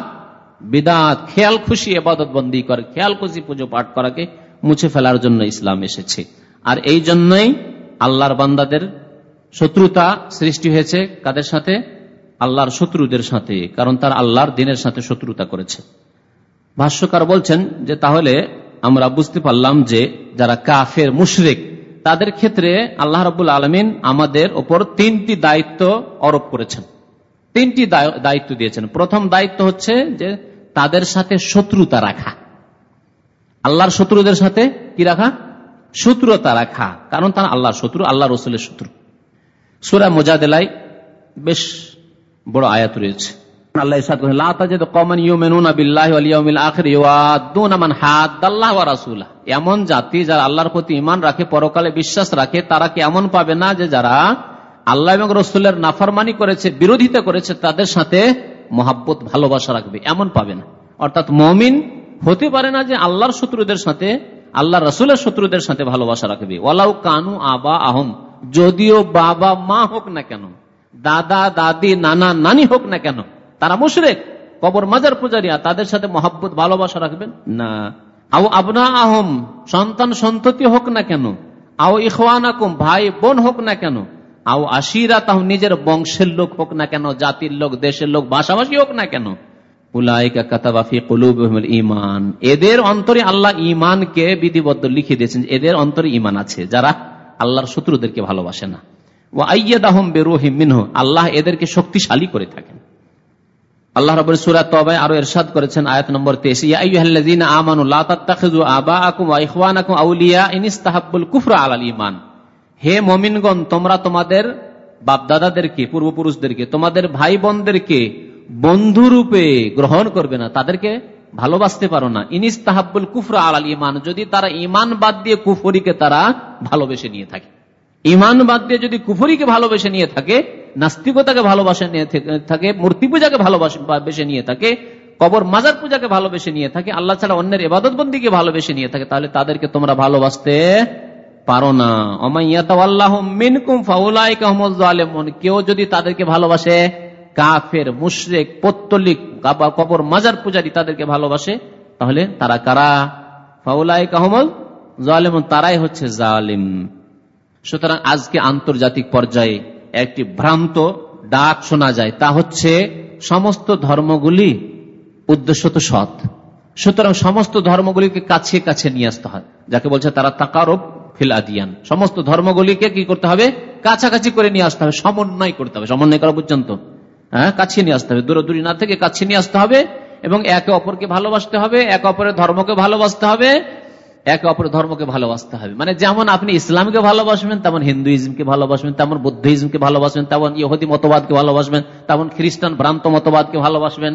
বেদাত, খেয়াল খুশি এবাদত বন্দি করে, খেয়াল খুশি পুজো পাঠ করাকে মুছে ফেলার জন্য ইসলাম এসেছে। আর এই জন্যই আল্লাহর বান্দাদের শত্রুতা সৃষ্টি হয়েছে কাদের সাথে? আল্লাহর শত্রুদের সাথে, কারণ তার আল্লাহর দিনের সাথে শত্রুতা করেছে। ভাষ্যকার বলছেন যে তাহলে আমরা বুঝতে পারলাম যে যারা কাফের, মুশরেক, তাদের ক্ষেত্রে আল্লাহ রবুল আলমিন আমাদের ওপর তিনটি দায়িত্ব আরোপ করেছেন। তিনটি দায়িত্ব দিয়েছেন। প্রথম দায়িত্ব হচ্ছে যে তাদের সাথে শত্রুতা রাখা। আল্লাহর শত্রুদের সাথে কি রাখা? শত্রুতা রাখা কারণ তারা আল্লাহর শত্রু, আল্লাহ রসুলের শত্রু। সুরা মোজাদেলাই বেশ বড় আয়াত রয়েছে। এমন জাতি যারা আল্লাহর প্রতি ইমান রাখে, পরকালে বিশ্বাস রাখে, তারা কি এমন পাবে না যে যারা আল্লাহ এবং রসুলের নাফরমানি করেছে, বিরোধিতা করেছে, তাদের সাথে মহাব্বত, ভালোবাসা রাখবে? এমন পাবে না। অর্থাৎ মমিন হতে পারে না যে আল্লাহর শত্রুদের সাথে আল্লাহ রসুলের শত্রুদের সাথে ভালোবাসা রাখবে। ওয়ালাউ কানু আবা আহম, যদিও বাবা মা হোক না কেন, দাদা, দাদি, নানা, নানি হোক না কেন, তারা মুশরেক, কবর মাজার পূজারিয়া তাদের সাথে মহাব্বত, ভালোবাসা রাখবেন? না। আও আবনা আহম, সন্তান সন্ততি হোক না কেন, আও ইহান ভাই বোন হোক না কেন, আও আশিরা তাহ নিজের বংশের লোক হোক না কেন, জাতির লোক, দেশের লোক, ভাষাভাষী হোক না কেন এদের অন্তরে আল্লাহ ইমানকে বিধিবদ্ধ লিখে দিয়েছেন, এদের অন্তরে ইমান আছে, যারা আল্লাহর শত্রুদেরকে ভালোবাসে না। ও আইয়াদাহম বেরোহিম মিনহ, আল্লাহ এদেরকে শক্তিশালী করে থাকেন। আল্লাহ সুরা আরও এরশাদ করেছেন, আয়াত নম্বর হে মুমিনগণ, তোমরা তোমাদের বাপদাদাদেরকে, পূর্বপুরুষদেরকে, তোমাদের ভাই বোনদেরকে বন্ধুরূপে গ্রহণ করবে না, তাদেরকে ভালোবাসতে পারো না। ইনিস তাহাব্বুল কুফরা আলাল ইমান যদি তারা ইমান বাদ দিয়ে কুফরিকে তারা ভালোবেসে নিয়ে থাকে। ইমান বাদ দিয়ে যদি কুফরিকে ভালোবেসে নিয়ে থাকে, নাস্তিকতাকে ভালোবাসে নিয়ে থাকে, মূর্তি পূজাকে ভালোবাসে নিয়ে থাকে, কবর মাজার পূজাকে ভালোবেসে নিয়ে থাকে, আল্লাহ ছাড়া অন্যের এবাদত বন্দীকে ভালোবেসে নিয়ে থাকে, তাহলে তাদেরকে তোমরা ভালোবাসতে পারো না। অমাইয়াতাল্লাহ মিনকুম ফাউলাইকাহমুল কেউ যদি তাদেরকে ভালোবাসে কাফের, মুশরেক, পত্তলিক কবর, মাজার পূজারি তাদেরকে ভালোবাসে, তাহলে তারা কারা? ফাউলাই কাহমল জালেম তারাই হচ্ছে জালিম। সুতরাং আজকে আন্তর্জাতিক পর্যায়ে একটি ভ্রান্ত ডাক শোনা যায়, তা হচ্ছে সমস্ত ধর্মগুলি উদ্দেশ্য তো সৎ। সুতরাং সমস্ত ধর্মগুলিকে কাছে কাছে নিয়ে আসতে হয়। যাকে বলছে তারা তাকারব ফিল আদিয়ান। সমস্ত ধর্মগুলিকে কি করতে হবে? কাছাকাছি করে নিয়ে আসতে হবে, সমন্বয় করতে হবে। সমন্বয় করা পর্যন্ত। হ্যাঁ কাছে নিয়ে আসতে হবে। দূরদূরি না থেকে কাছে নিয়ে আসতে হবে এবং একে অপরকে ভালোবাসতে হবে, একে অপরের ধর্মকে ভালোবাসতে হবে, একে অপরের ধর্মকে ভালোবাসতে হবে। মানে যেমন আপনি ইসলামকে ভালোবাসবেন, তেমন হিন্দুইজমকে ভালোবাসবেন, তেমন বুদ্ধিজমকে ভালোবাসবেন, তেমন ইহুদি মতবাদকে ভালোবাসবেন, তেমন খ্রিস্টান ভ্রান্ত মতবাদকে ভালোবাসবেন,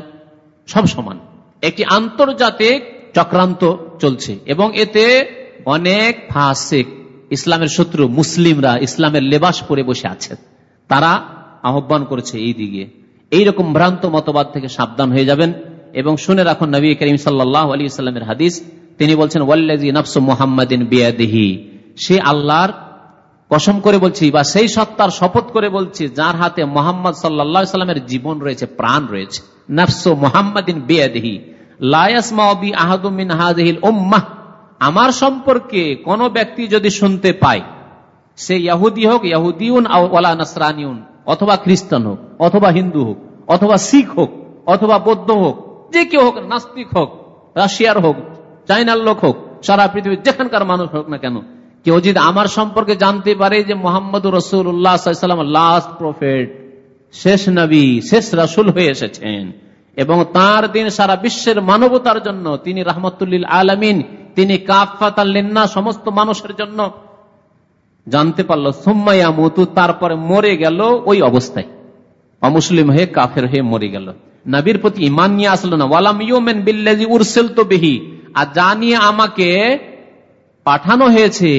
সব সমান। একটি আন্তর্জাতিক চক্রান্ত চলছে এবং এতে অনেক ফাসেক, ইসলামের শত্রু, মুসলিমরা ইসলামের লেবাস পরে বসে আছে তারা আহ্বান করেছে এই দিকে। এইরকম ভ্রান্ত মতবাদ থেকে সাবধান হয়ে যাবেন। এবং শুনে রাখুন নবী করিম সাল্লাহ আলী ইসলামের হাদিস। তিনি বলছেন ওয়াল্লাজি নফসু মোহাম্মদিন বিয়াদিহি। সে আল্লাহর কসম করে বলছি, বা সেই সত্তার শপথ করে বলছি, যার হাতে মোহাম্মদ সাল্লা সাল্লামের জীবন রয়েছে, প্রাণ রয়েছে। নফসু মোহাম্মদিন বিয়াদিহি। লায়াসমাবি আহাদুমিন হাজহিল উম্মাহ। আমার সম্পর্কে কোন ব্যক্তি যদি শুনতে পায়, সে ইয়াহুদি হোক, ইয়াহুদিউন ওলা নাসরানিউন অথবা খ্রিস্টান হোক, অথবা হিন্দু হোক, অথবা শিখ হোক, অথবা বৌদ্ধ হোক, যে কেউ হোক, নাস্তিক হোক, রাশিয়ার হোক চাইনার লোক হোক, সারা পৃথিবীর যেখানকার মানুষ হোক না কেন, কেউ যদি আমার সম্পর্কে জানতে পারে যে মোহাম্মদ রসুল্লাহাম লাস্ট প্রফেট শেষ নবী, শেষ রাসুল হয়ে এসেছেন, এবং তার দিন সারা বিশ্বের মানবতার জন্য তিনি রহমতুল্লিল আলমিন, তিনি কাফাতাল্লিন্না সমস্ত মানুষের জন্য জানতে পারল সুম্মাইয়া মতু তারপরে মরে গেল ওই অবস্থায়। অমুসলিম হয়ে কাফের হয়ে মরে গেল। নবীর প্রতি ইমান নিয়ে আসলো না। ওয়ালাম ইউমেন বিল্লাজি উরসেল তো বেহি আর যা নিয়ে আমাকে পাঠানো হয়েছে,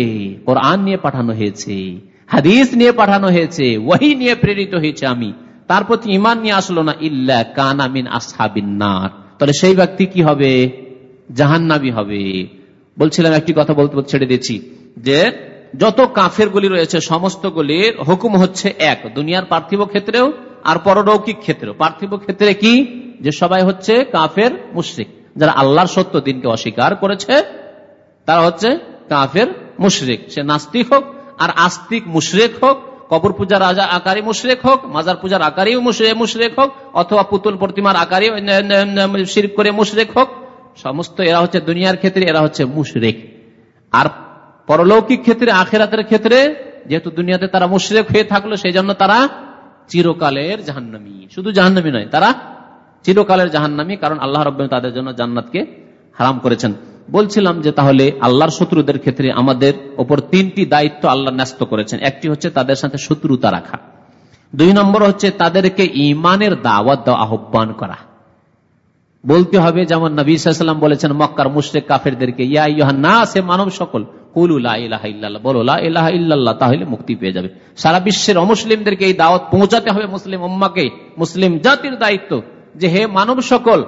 কোরআন নিয়ে পাঠানো হয়েছে, হাদিস নিয়ে পাঠানো হয়েছে, ওয়াহি নিয়ে প্রেরিত হয়েছে আমি। তার প্রতি ইমান নিয়ে আসলো না। ইল্লা কানামিন আসহাবিনার তাহলে সেই ব্যক্তি কি হবে? জাহান্নাবি হবে। বলছিলাম একটি কথা বলতে ছেড়ে দিচ্ছি যে যত কাফের গুলি রয়েছে সমস্ত গুলির হুকুম হচ্ছে এক। দুনিয়ার পার্থিব ক্ষেত্রেও আর পরলৌকিক ক্ষেত্রেও। পার্থিব ক্ষেত্রে কি? যে সবাই হচ্ছে কাফের, মুশ্রিক। যারা আল্লাহর সত্য দিনকে অস্বীকার করেছে, তারা হচ্ছে কাফের, মুশরিক। সে নাস্তিক হোক আর আস্তিক মুশরেক হোক, কবর পূজার রাজা আকারে মুশরেক হোক, মাজার পূজার আকারে মুশরেক হোক, অথবা পুতুল প্রতিমার আকারে শির করে মুশরেক হোক, সমস্ত এরা হচ্ছে দুনিয়ার ক্ষেত্রে এরা হচ্ছে মুশরেক। আর পরলৌকিক ক্ষেত্রে, আখেরাতের ক্ষেত্রে, যেহেতু দুনিয়াতে তারা মুশরেক হয়ে থাকল সেই জন্য তারা চিরকালের জাহান্নামি। শুধু জাহান্নামি নয়, তারা চিরকালের জাহান্নামি, কারণ আল্লাহ রব তাদের জন্য জান্নাতকে হারাম করেছেন। বলছিলাম যে তাহলে আল্লাহর শত্রুদের ক্ষেত্রে আমাদের ওপর তিনটি দায়িত্ব আল্লাহ ন্যস্ত করেছেন। একটি হচ্ছে তাদের সাথে শত্রুতা রাখা। দুই নম্বর হচ্ছে তাদেরকে ইমানের দাওয়াত দেওয়া, আহ্বান করা। বলতে হবে, যেমন নবী সাল্লাম বলেছেন, মক্কার মুশ্রেক কাফেরদেরকে, ইয়া না সে মানব সকল তাহলে মুক্তি পেয়ে যাবে। সারা বিশ্বের অমুসলিমদেরকে এই দাওয়াত পৌঁছাতে হবে মুসলিম উম্মাকে। মুসলিম জাতির দায়িত্ব যে হে মানব সকল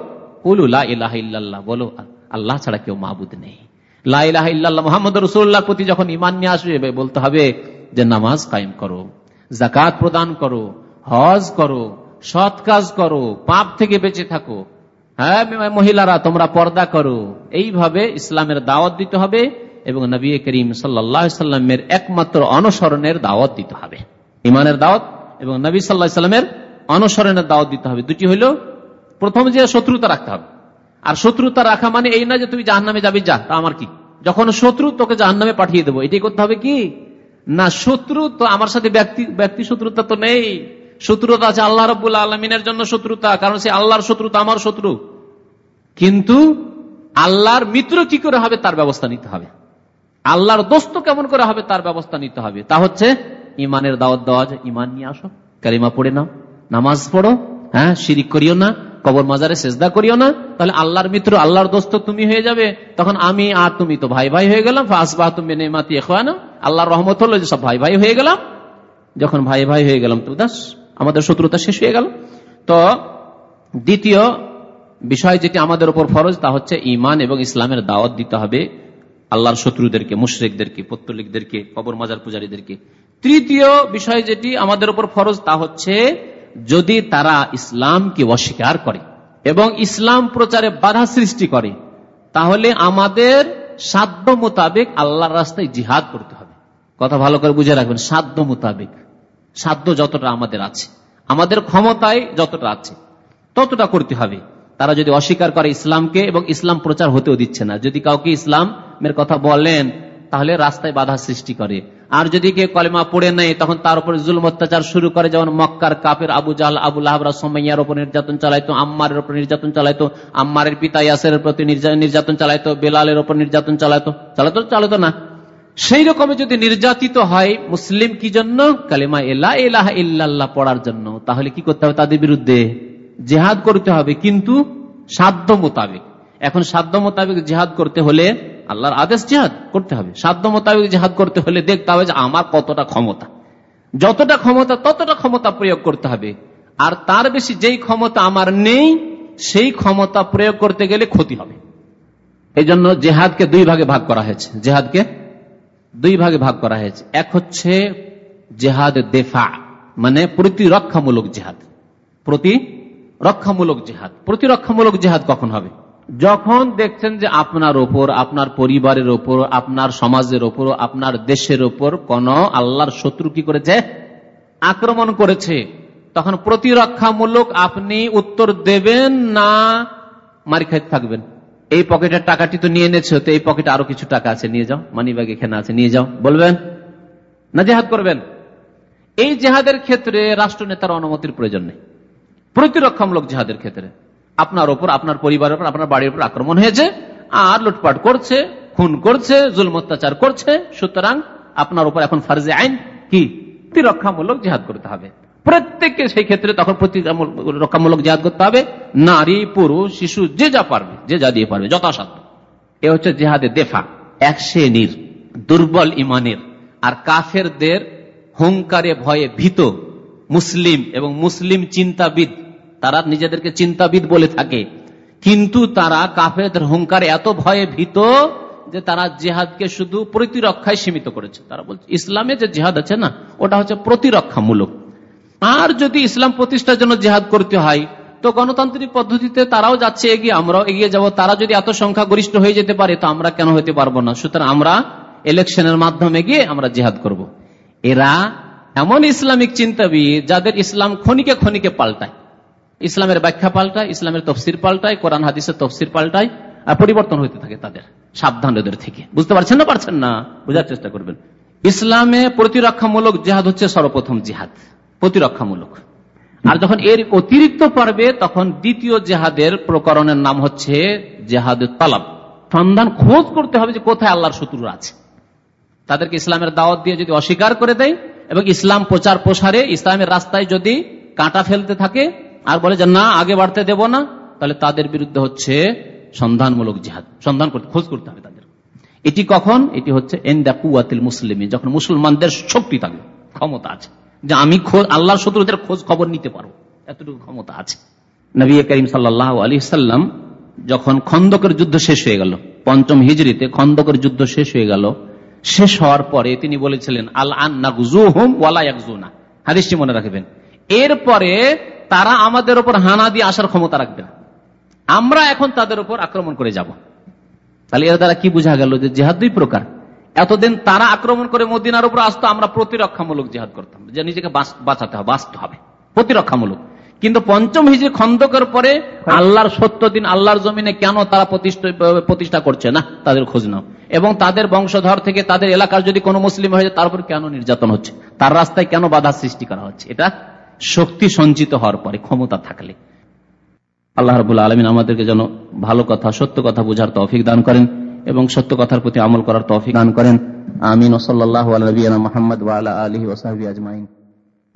বলো, আল্লাহ ছাড়া কেউ মাহবুদ নেই। মোহাম্মদ রসুল্লাহ প্রতি যখন ইমান নিয়ে আসবে বলতে হবে যে নামাজ কায়েম করো জাকাত প্রদান করো, হজ করো, সৎ কাজ করো, পাপ থেকে বেঁচে থাকো। হ্যাঁ মহিলারা, তোমরা পর্দা করো। এইভাবে ইসলামের দাওয়াত দিতে হবে। এবং নবী করিম সাল্লামের একমাত্র অনুসরণের দাওয়াত দিতে হবে। ইমানের দাওয়াত এবং নবী সাল্লাহ সাল্লামের অনুসরণের দাওয়াত দিতে হবে। দুটি হইল, প্রথম যে শত্রুতা রাখতে হবে। আর শত্রুতা রাখা মানে এই না যে তুমি জাহান নামে যাবি, যা, তা আমার কি? যখন শত্রু তোকে জাহান নামে পাঠিয়ে দেবো, এটাই করতে হবে কি? না, শত্রু তো আমার সাথে ব্যক্তি ব্যক্তি শত্রুতা তো নেই। শত্রুতা আছে আল্লাহ রবুল্লা আলমিনের জন্য শত্রুতা, কারণ সে আল্লাহর শত্রুতা আমার শত্রু। কিন্তু আল্লাহর মিত্র কি করে হবে, তার ব্যবস্থা নিতে হবে। আল্লাহর দোস্ত কেমন করে হবে তার ব্যবস্থা নিতে হবে। তা হচ্ছে ইমানের দাওয়াত দেওয়া যায় ইমান নিয়ে আসো কারিমা পড়ে নাও, নামাজ পড়ো হ্যাঁ শিরিক করিও না, কবর মাজারে সেজদা করিও না, তাহলে আল্লাহর মিত্র, আল্লাহর দোস্ত তুমি হয়ে যাবে। তখন আমি আর তুমি তো ভাই ভাই হয়ে গেলাম ফাঁসবাহ তুমি নেমাতি না আল্লাহর রহমত হলো যে সব ভাই ভাই হয়ে গেলাম। যখন ভাই ভাই হয়ে গেলাম, তো দাস আমাদের শত্রুতা শেষ হয়ে গেল। তো দ্বিতীয় বিষয় যেটি আমাদের উপর ফরজ, তা হচ্ছে ইমান এবং ইসলামের দাওয়াত দিতে হবে। আল্লাহর শত্রুদেরকে, মুশ্রিকদেরকে, পত্তলিকদেরকে কবর মাজার পূজারীদেরকে। তৃতীয় বিষয় যেটি আমাদের উপর ফরজ তা হচ্ছে যদি তারা ইসলামকে অস্বীকার করে এবং ইসলাম প্রচারে বাধা সৃষ্টি করে, তাহলে আমাদের সাধ্য মোতাবেক আল্লাহর রাস্তায় জিহাদ করতে হবে। কথা ভালো করে বুঝে রাখবেন, সাধ্য মোতাবেক। সাধ্য যতটা আমাদের আছে, আমাদের ক্ষমতায় যতটা আছে, ততটা করতে হবে। তারা যদি অস্বীকার করে ইসলামকে এবং ইসলাম প্রচার হতেও দিচ্ছে না, যদি কাউকে ইসলামের কথা বলেন, তাহলে রাস্তায় বাধা সৃষ্টি করে। আর যদি কেউ কলেমা পড়ে নেয়, তখন তার উপরে জুলম অত্যাচার শুরু করে। যেমন মক্কার কাপের আবু জাল আবু লাহবরা সোমাইয়ার উপর নির্যাতন চালাইতো, আম্মারের উপর নির্যাতন চালাইতো, আম্মারের পিতা ইয়াসের প্রতি নির্যাতন চালাইতো, বেলালের উপর নির্যাতন চালাইতো। চালাতো চালাতো না। সেই রকমে যদি নির্যাতিত হয়, মুসলিম কি জন্য? কালিমা এলা এলাহ ইল্লাল্লাহ পড়ার জন্য। তাহলে কি করতে হবে তাদের বিরুদ্ধে? জেহাদ করতে হবে। কিন্তু সাধ্য মোতাবেক। এখন সাধ্য মোতাবেক জেহাদ করতে হলে আল্লাহর আদেশ জেহাদ করতে হবে। সাধ্য মোতাবেক জেহাদ করতে হলে দেখতে হবে যে আমার কতটা ক্ষমতা। যতটা ক্ষমতা, ততটা ক্ষমতা প্রয়োগ করতে হবে। আর তার বেশি যেই ক্ষমতা আমার নেই, সেই ক্ষমতা প্রয়োগ করতে গেলে ক্ষতি হবে। এই জন্য জেহাদকে দুই ভাগে ভাগ করা হয়েছে। জেহাদকে দুই ভাগে ভাগ করা হয়েছে। এক হচ্ছে জেহাদ দেফা মানে প্রতিরক্ষামূলক জেহাদ। প্রতি রক্ষামূলক জেহাদ। প্রতিরক্ষামূলক জেহাদ কখন হবে? যখন দেখছেন যে আপনার ওপর, আপনার পরিবারের ওপর, আপনার সমাজের ওপর, আপনার দেশের ওপর কোন আল্লাহর শত্রু কি করেছে? আক্রমণ করেছে। তখন প্রতিরক্ষামূলক আপনি উত্তর দেবেন না, মারি খাইতে থাকবেন। এই পকেটের টাকাটি তো নিয়ে এনেছে, তো এই পকেটে আরও কিছু টাকা আছে, নিয়ে যাও। মানি ব্যাগ এখানে আছে, নিয়ে যাও। বলবেন? না জেহাদ করবেন। এই জেহাদের ক্ষেত্রে রাষ্ট্র নেতার অনুমতির প্রয়োজন নেই। প্রতিরক্ষামূলক জেহাদের ক্ষেত্রে। আপনার ওপর আপনার পরিবারের উপর, আপনার বাড়ির উপর আক্রমণ হয়েছে, আর লুটপাট করছে, খুন করছে, জুলম অত্যাচার করছে। সুতরাং আপনার উপর এখন ফার্জে আইন কি? প্রতিরক্ষামূলক জেহাদ করতে হবে। প্রত্যেককে সেই ক্ষেত্রে তখন প্রতিরক্ষামূলক জেহাদ করতে হবে। নারী, পুরুষ, শিশু, যে যা পারবে, যে যা দিয়ে পারবে, যথাসাধ্য। এ হচ্ছে জেহাদে দেফা, এক শ্রেণির, দুর্বল ইমানের। আর কাফেরদের হুঙ্কারে ভয়ে ভীত মুসলিম এবং মুসলিম চিন্তাবিদ তারা নিজেদেরকে চিন্তাবিদ বলে থাকে। কিন্তু তারা কাফেরদের হুঙ্কারে এত ভয়ে ভীত যে তারা জেহাদকে শুধু প্রতিরক্ষায় সীমিত করেছে। তারা বলছে, ইসলামে যে জেহাদ আছে না, ওটা হচ্ছে প্রতিরক্ষামূলক। আর যদি ইসলাম প্রতিষ্ঠার জন্য জেহাদ করতে হয়, তো গণতান্ত্রিক পদ্ধতিতে তারাও যাচ্ছে এগিয়ে, আমরাও এগিয়ে যাব। তারা যদি এত সংখ্যা গরিষ্ঠ হয়ে যেতে পারে, তো আমরা কেন হতে পারব না? সুতরাং আমরা ইলেকশনের মাধ্যমে গিয়ে আমরা জেহাদ করব। এরা এমন ইসলামিক চিন্তাবিদ যাদের ইসলাম ক্ষণিকে ক্ষণিকে পাল্টায়। ইসলামের ব্যাখ্যা পাল্টায়, ইসলামের তফসির পাল্টায়, কোরআন, হাদিসের তফসির পাল্টায়, আর পরিবর্তন হইতে থাকে তাদের, সাবধান ওদের থেকে। বুঝতে পারছেন না পারছেন না? বোঝার চেষ্টা করবেন। ইসলামে প্রতিরক্ষামূলক জেহাদ হচ্ছে সর্বপ্রথম জেহাদ। প্রতিরক্ষামূলক। আর যখন এর অতিরিক্ত পারবে, তখন দ্বিতীয় জেহাদের প্রকরণের নাম হচ্ছে জেহাদ তালাব। সন্ধান খোঁজ করতে হবে যে কোথায় আল্লাহর শত্রুরা আছে। তাদেরকে ইসলামের দাওয়াত দিয়ে যদি অস্বীকার করে দেয়, এবং ইসলাম প্রচার প্রসারে ইসলামের রাস্তায় যদি কাঁটা ফেলতে থাকে আর বলে যে, না, আগে বাড়তে দেব না। তাহলে তাদের বিরুদ্ধে হচ্ছে সন্ধানমূলক জেহাদ। সন্ধান করতে, খোঁজ করতে হবে তাদের। এটি কখন? এটি হচ্ছে এন্দা কুয়াতিল মুসলিম যখন মুসলমানদের শক্তি থাকবে, ক্ষমতা আছে। যে আমি আল্লাহর শত্রুদের খোঁজ খবর নিতে পারব। এতটুকু ক্ষমতা আছে। নবী করিম সাল্লাহ আলী সাল্লাম যখন খন্দকের যুদ্ধ শেষ হয়ে গেল, পঞ্চম হিজড়িতে খন্দকের যুদ্ধ শেষ হয়ে গেল, শেষ হওয়ার পরে তিনি বলেছিলেন আল ওয়ালাইয়াকজুনা হাদিসটি মনে রাখবেন। এরপরে তারা আমাদের উপর হানা দিয়ে আসার ক্ষমতা রাখবে না। আমরা এখন তাদের উপর আক্রমণ করে যাব। তাহলে এর দ্বারা কি বোঝা গেল যে জেহাদ দুই প্রকার? এতদিন তারা আক্রমণ করে মদিনার উপর আসতো, আমরা প্রতিরক্ষামূলক জেহাদ করতাম। যে নিজেকে বাঁচাতে হবে, বাঁচতে হবে। প্রতিরক্ষামূলক। কিন্তু পঞ্চম হিজে খন্দকের পরে আল্লাহর সত্য দিন, আল্লাহর জমিনে কেন তারা প্রতিষ্ঠা করছে? না, তাদের খোঁজ নাও। এবং তাদের বংশধর থেকে তাদের এলাকার যদি কোনো মুসলিম হয়ে যায়, তার উপর কেন নির্যাতন হচ্ছে? তার রাস্তায় কেন বাধা সৃষ্টি করা হচ্ছে? এটা শক্তি সঞ্চিত হওয়ার পরে ক্ষমতা থাকলে। আল্লাহ রবুল্লা আলমিন আমাদেরকে যেন ভালো কথা, সত্য কথা বোঝার তৌফিক দান করেন এবং সত্য কথার প্রতি আমল করার তৌফিক দান করেন। আমিন। ওসল্লাহ আলবীনা মোহাম্মদ ওয়ালা আলহি ওসাহাবি আজমাইন।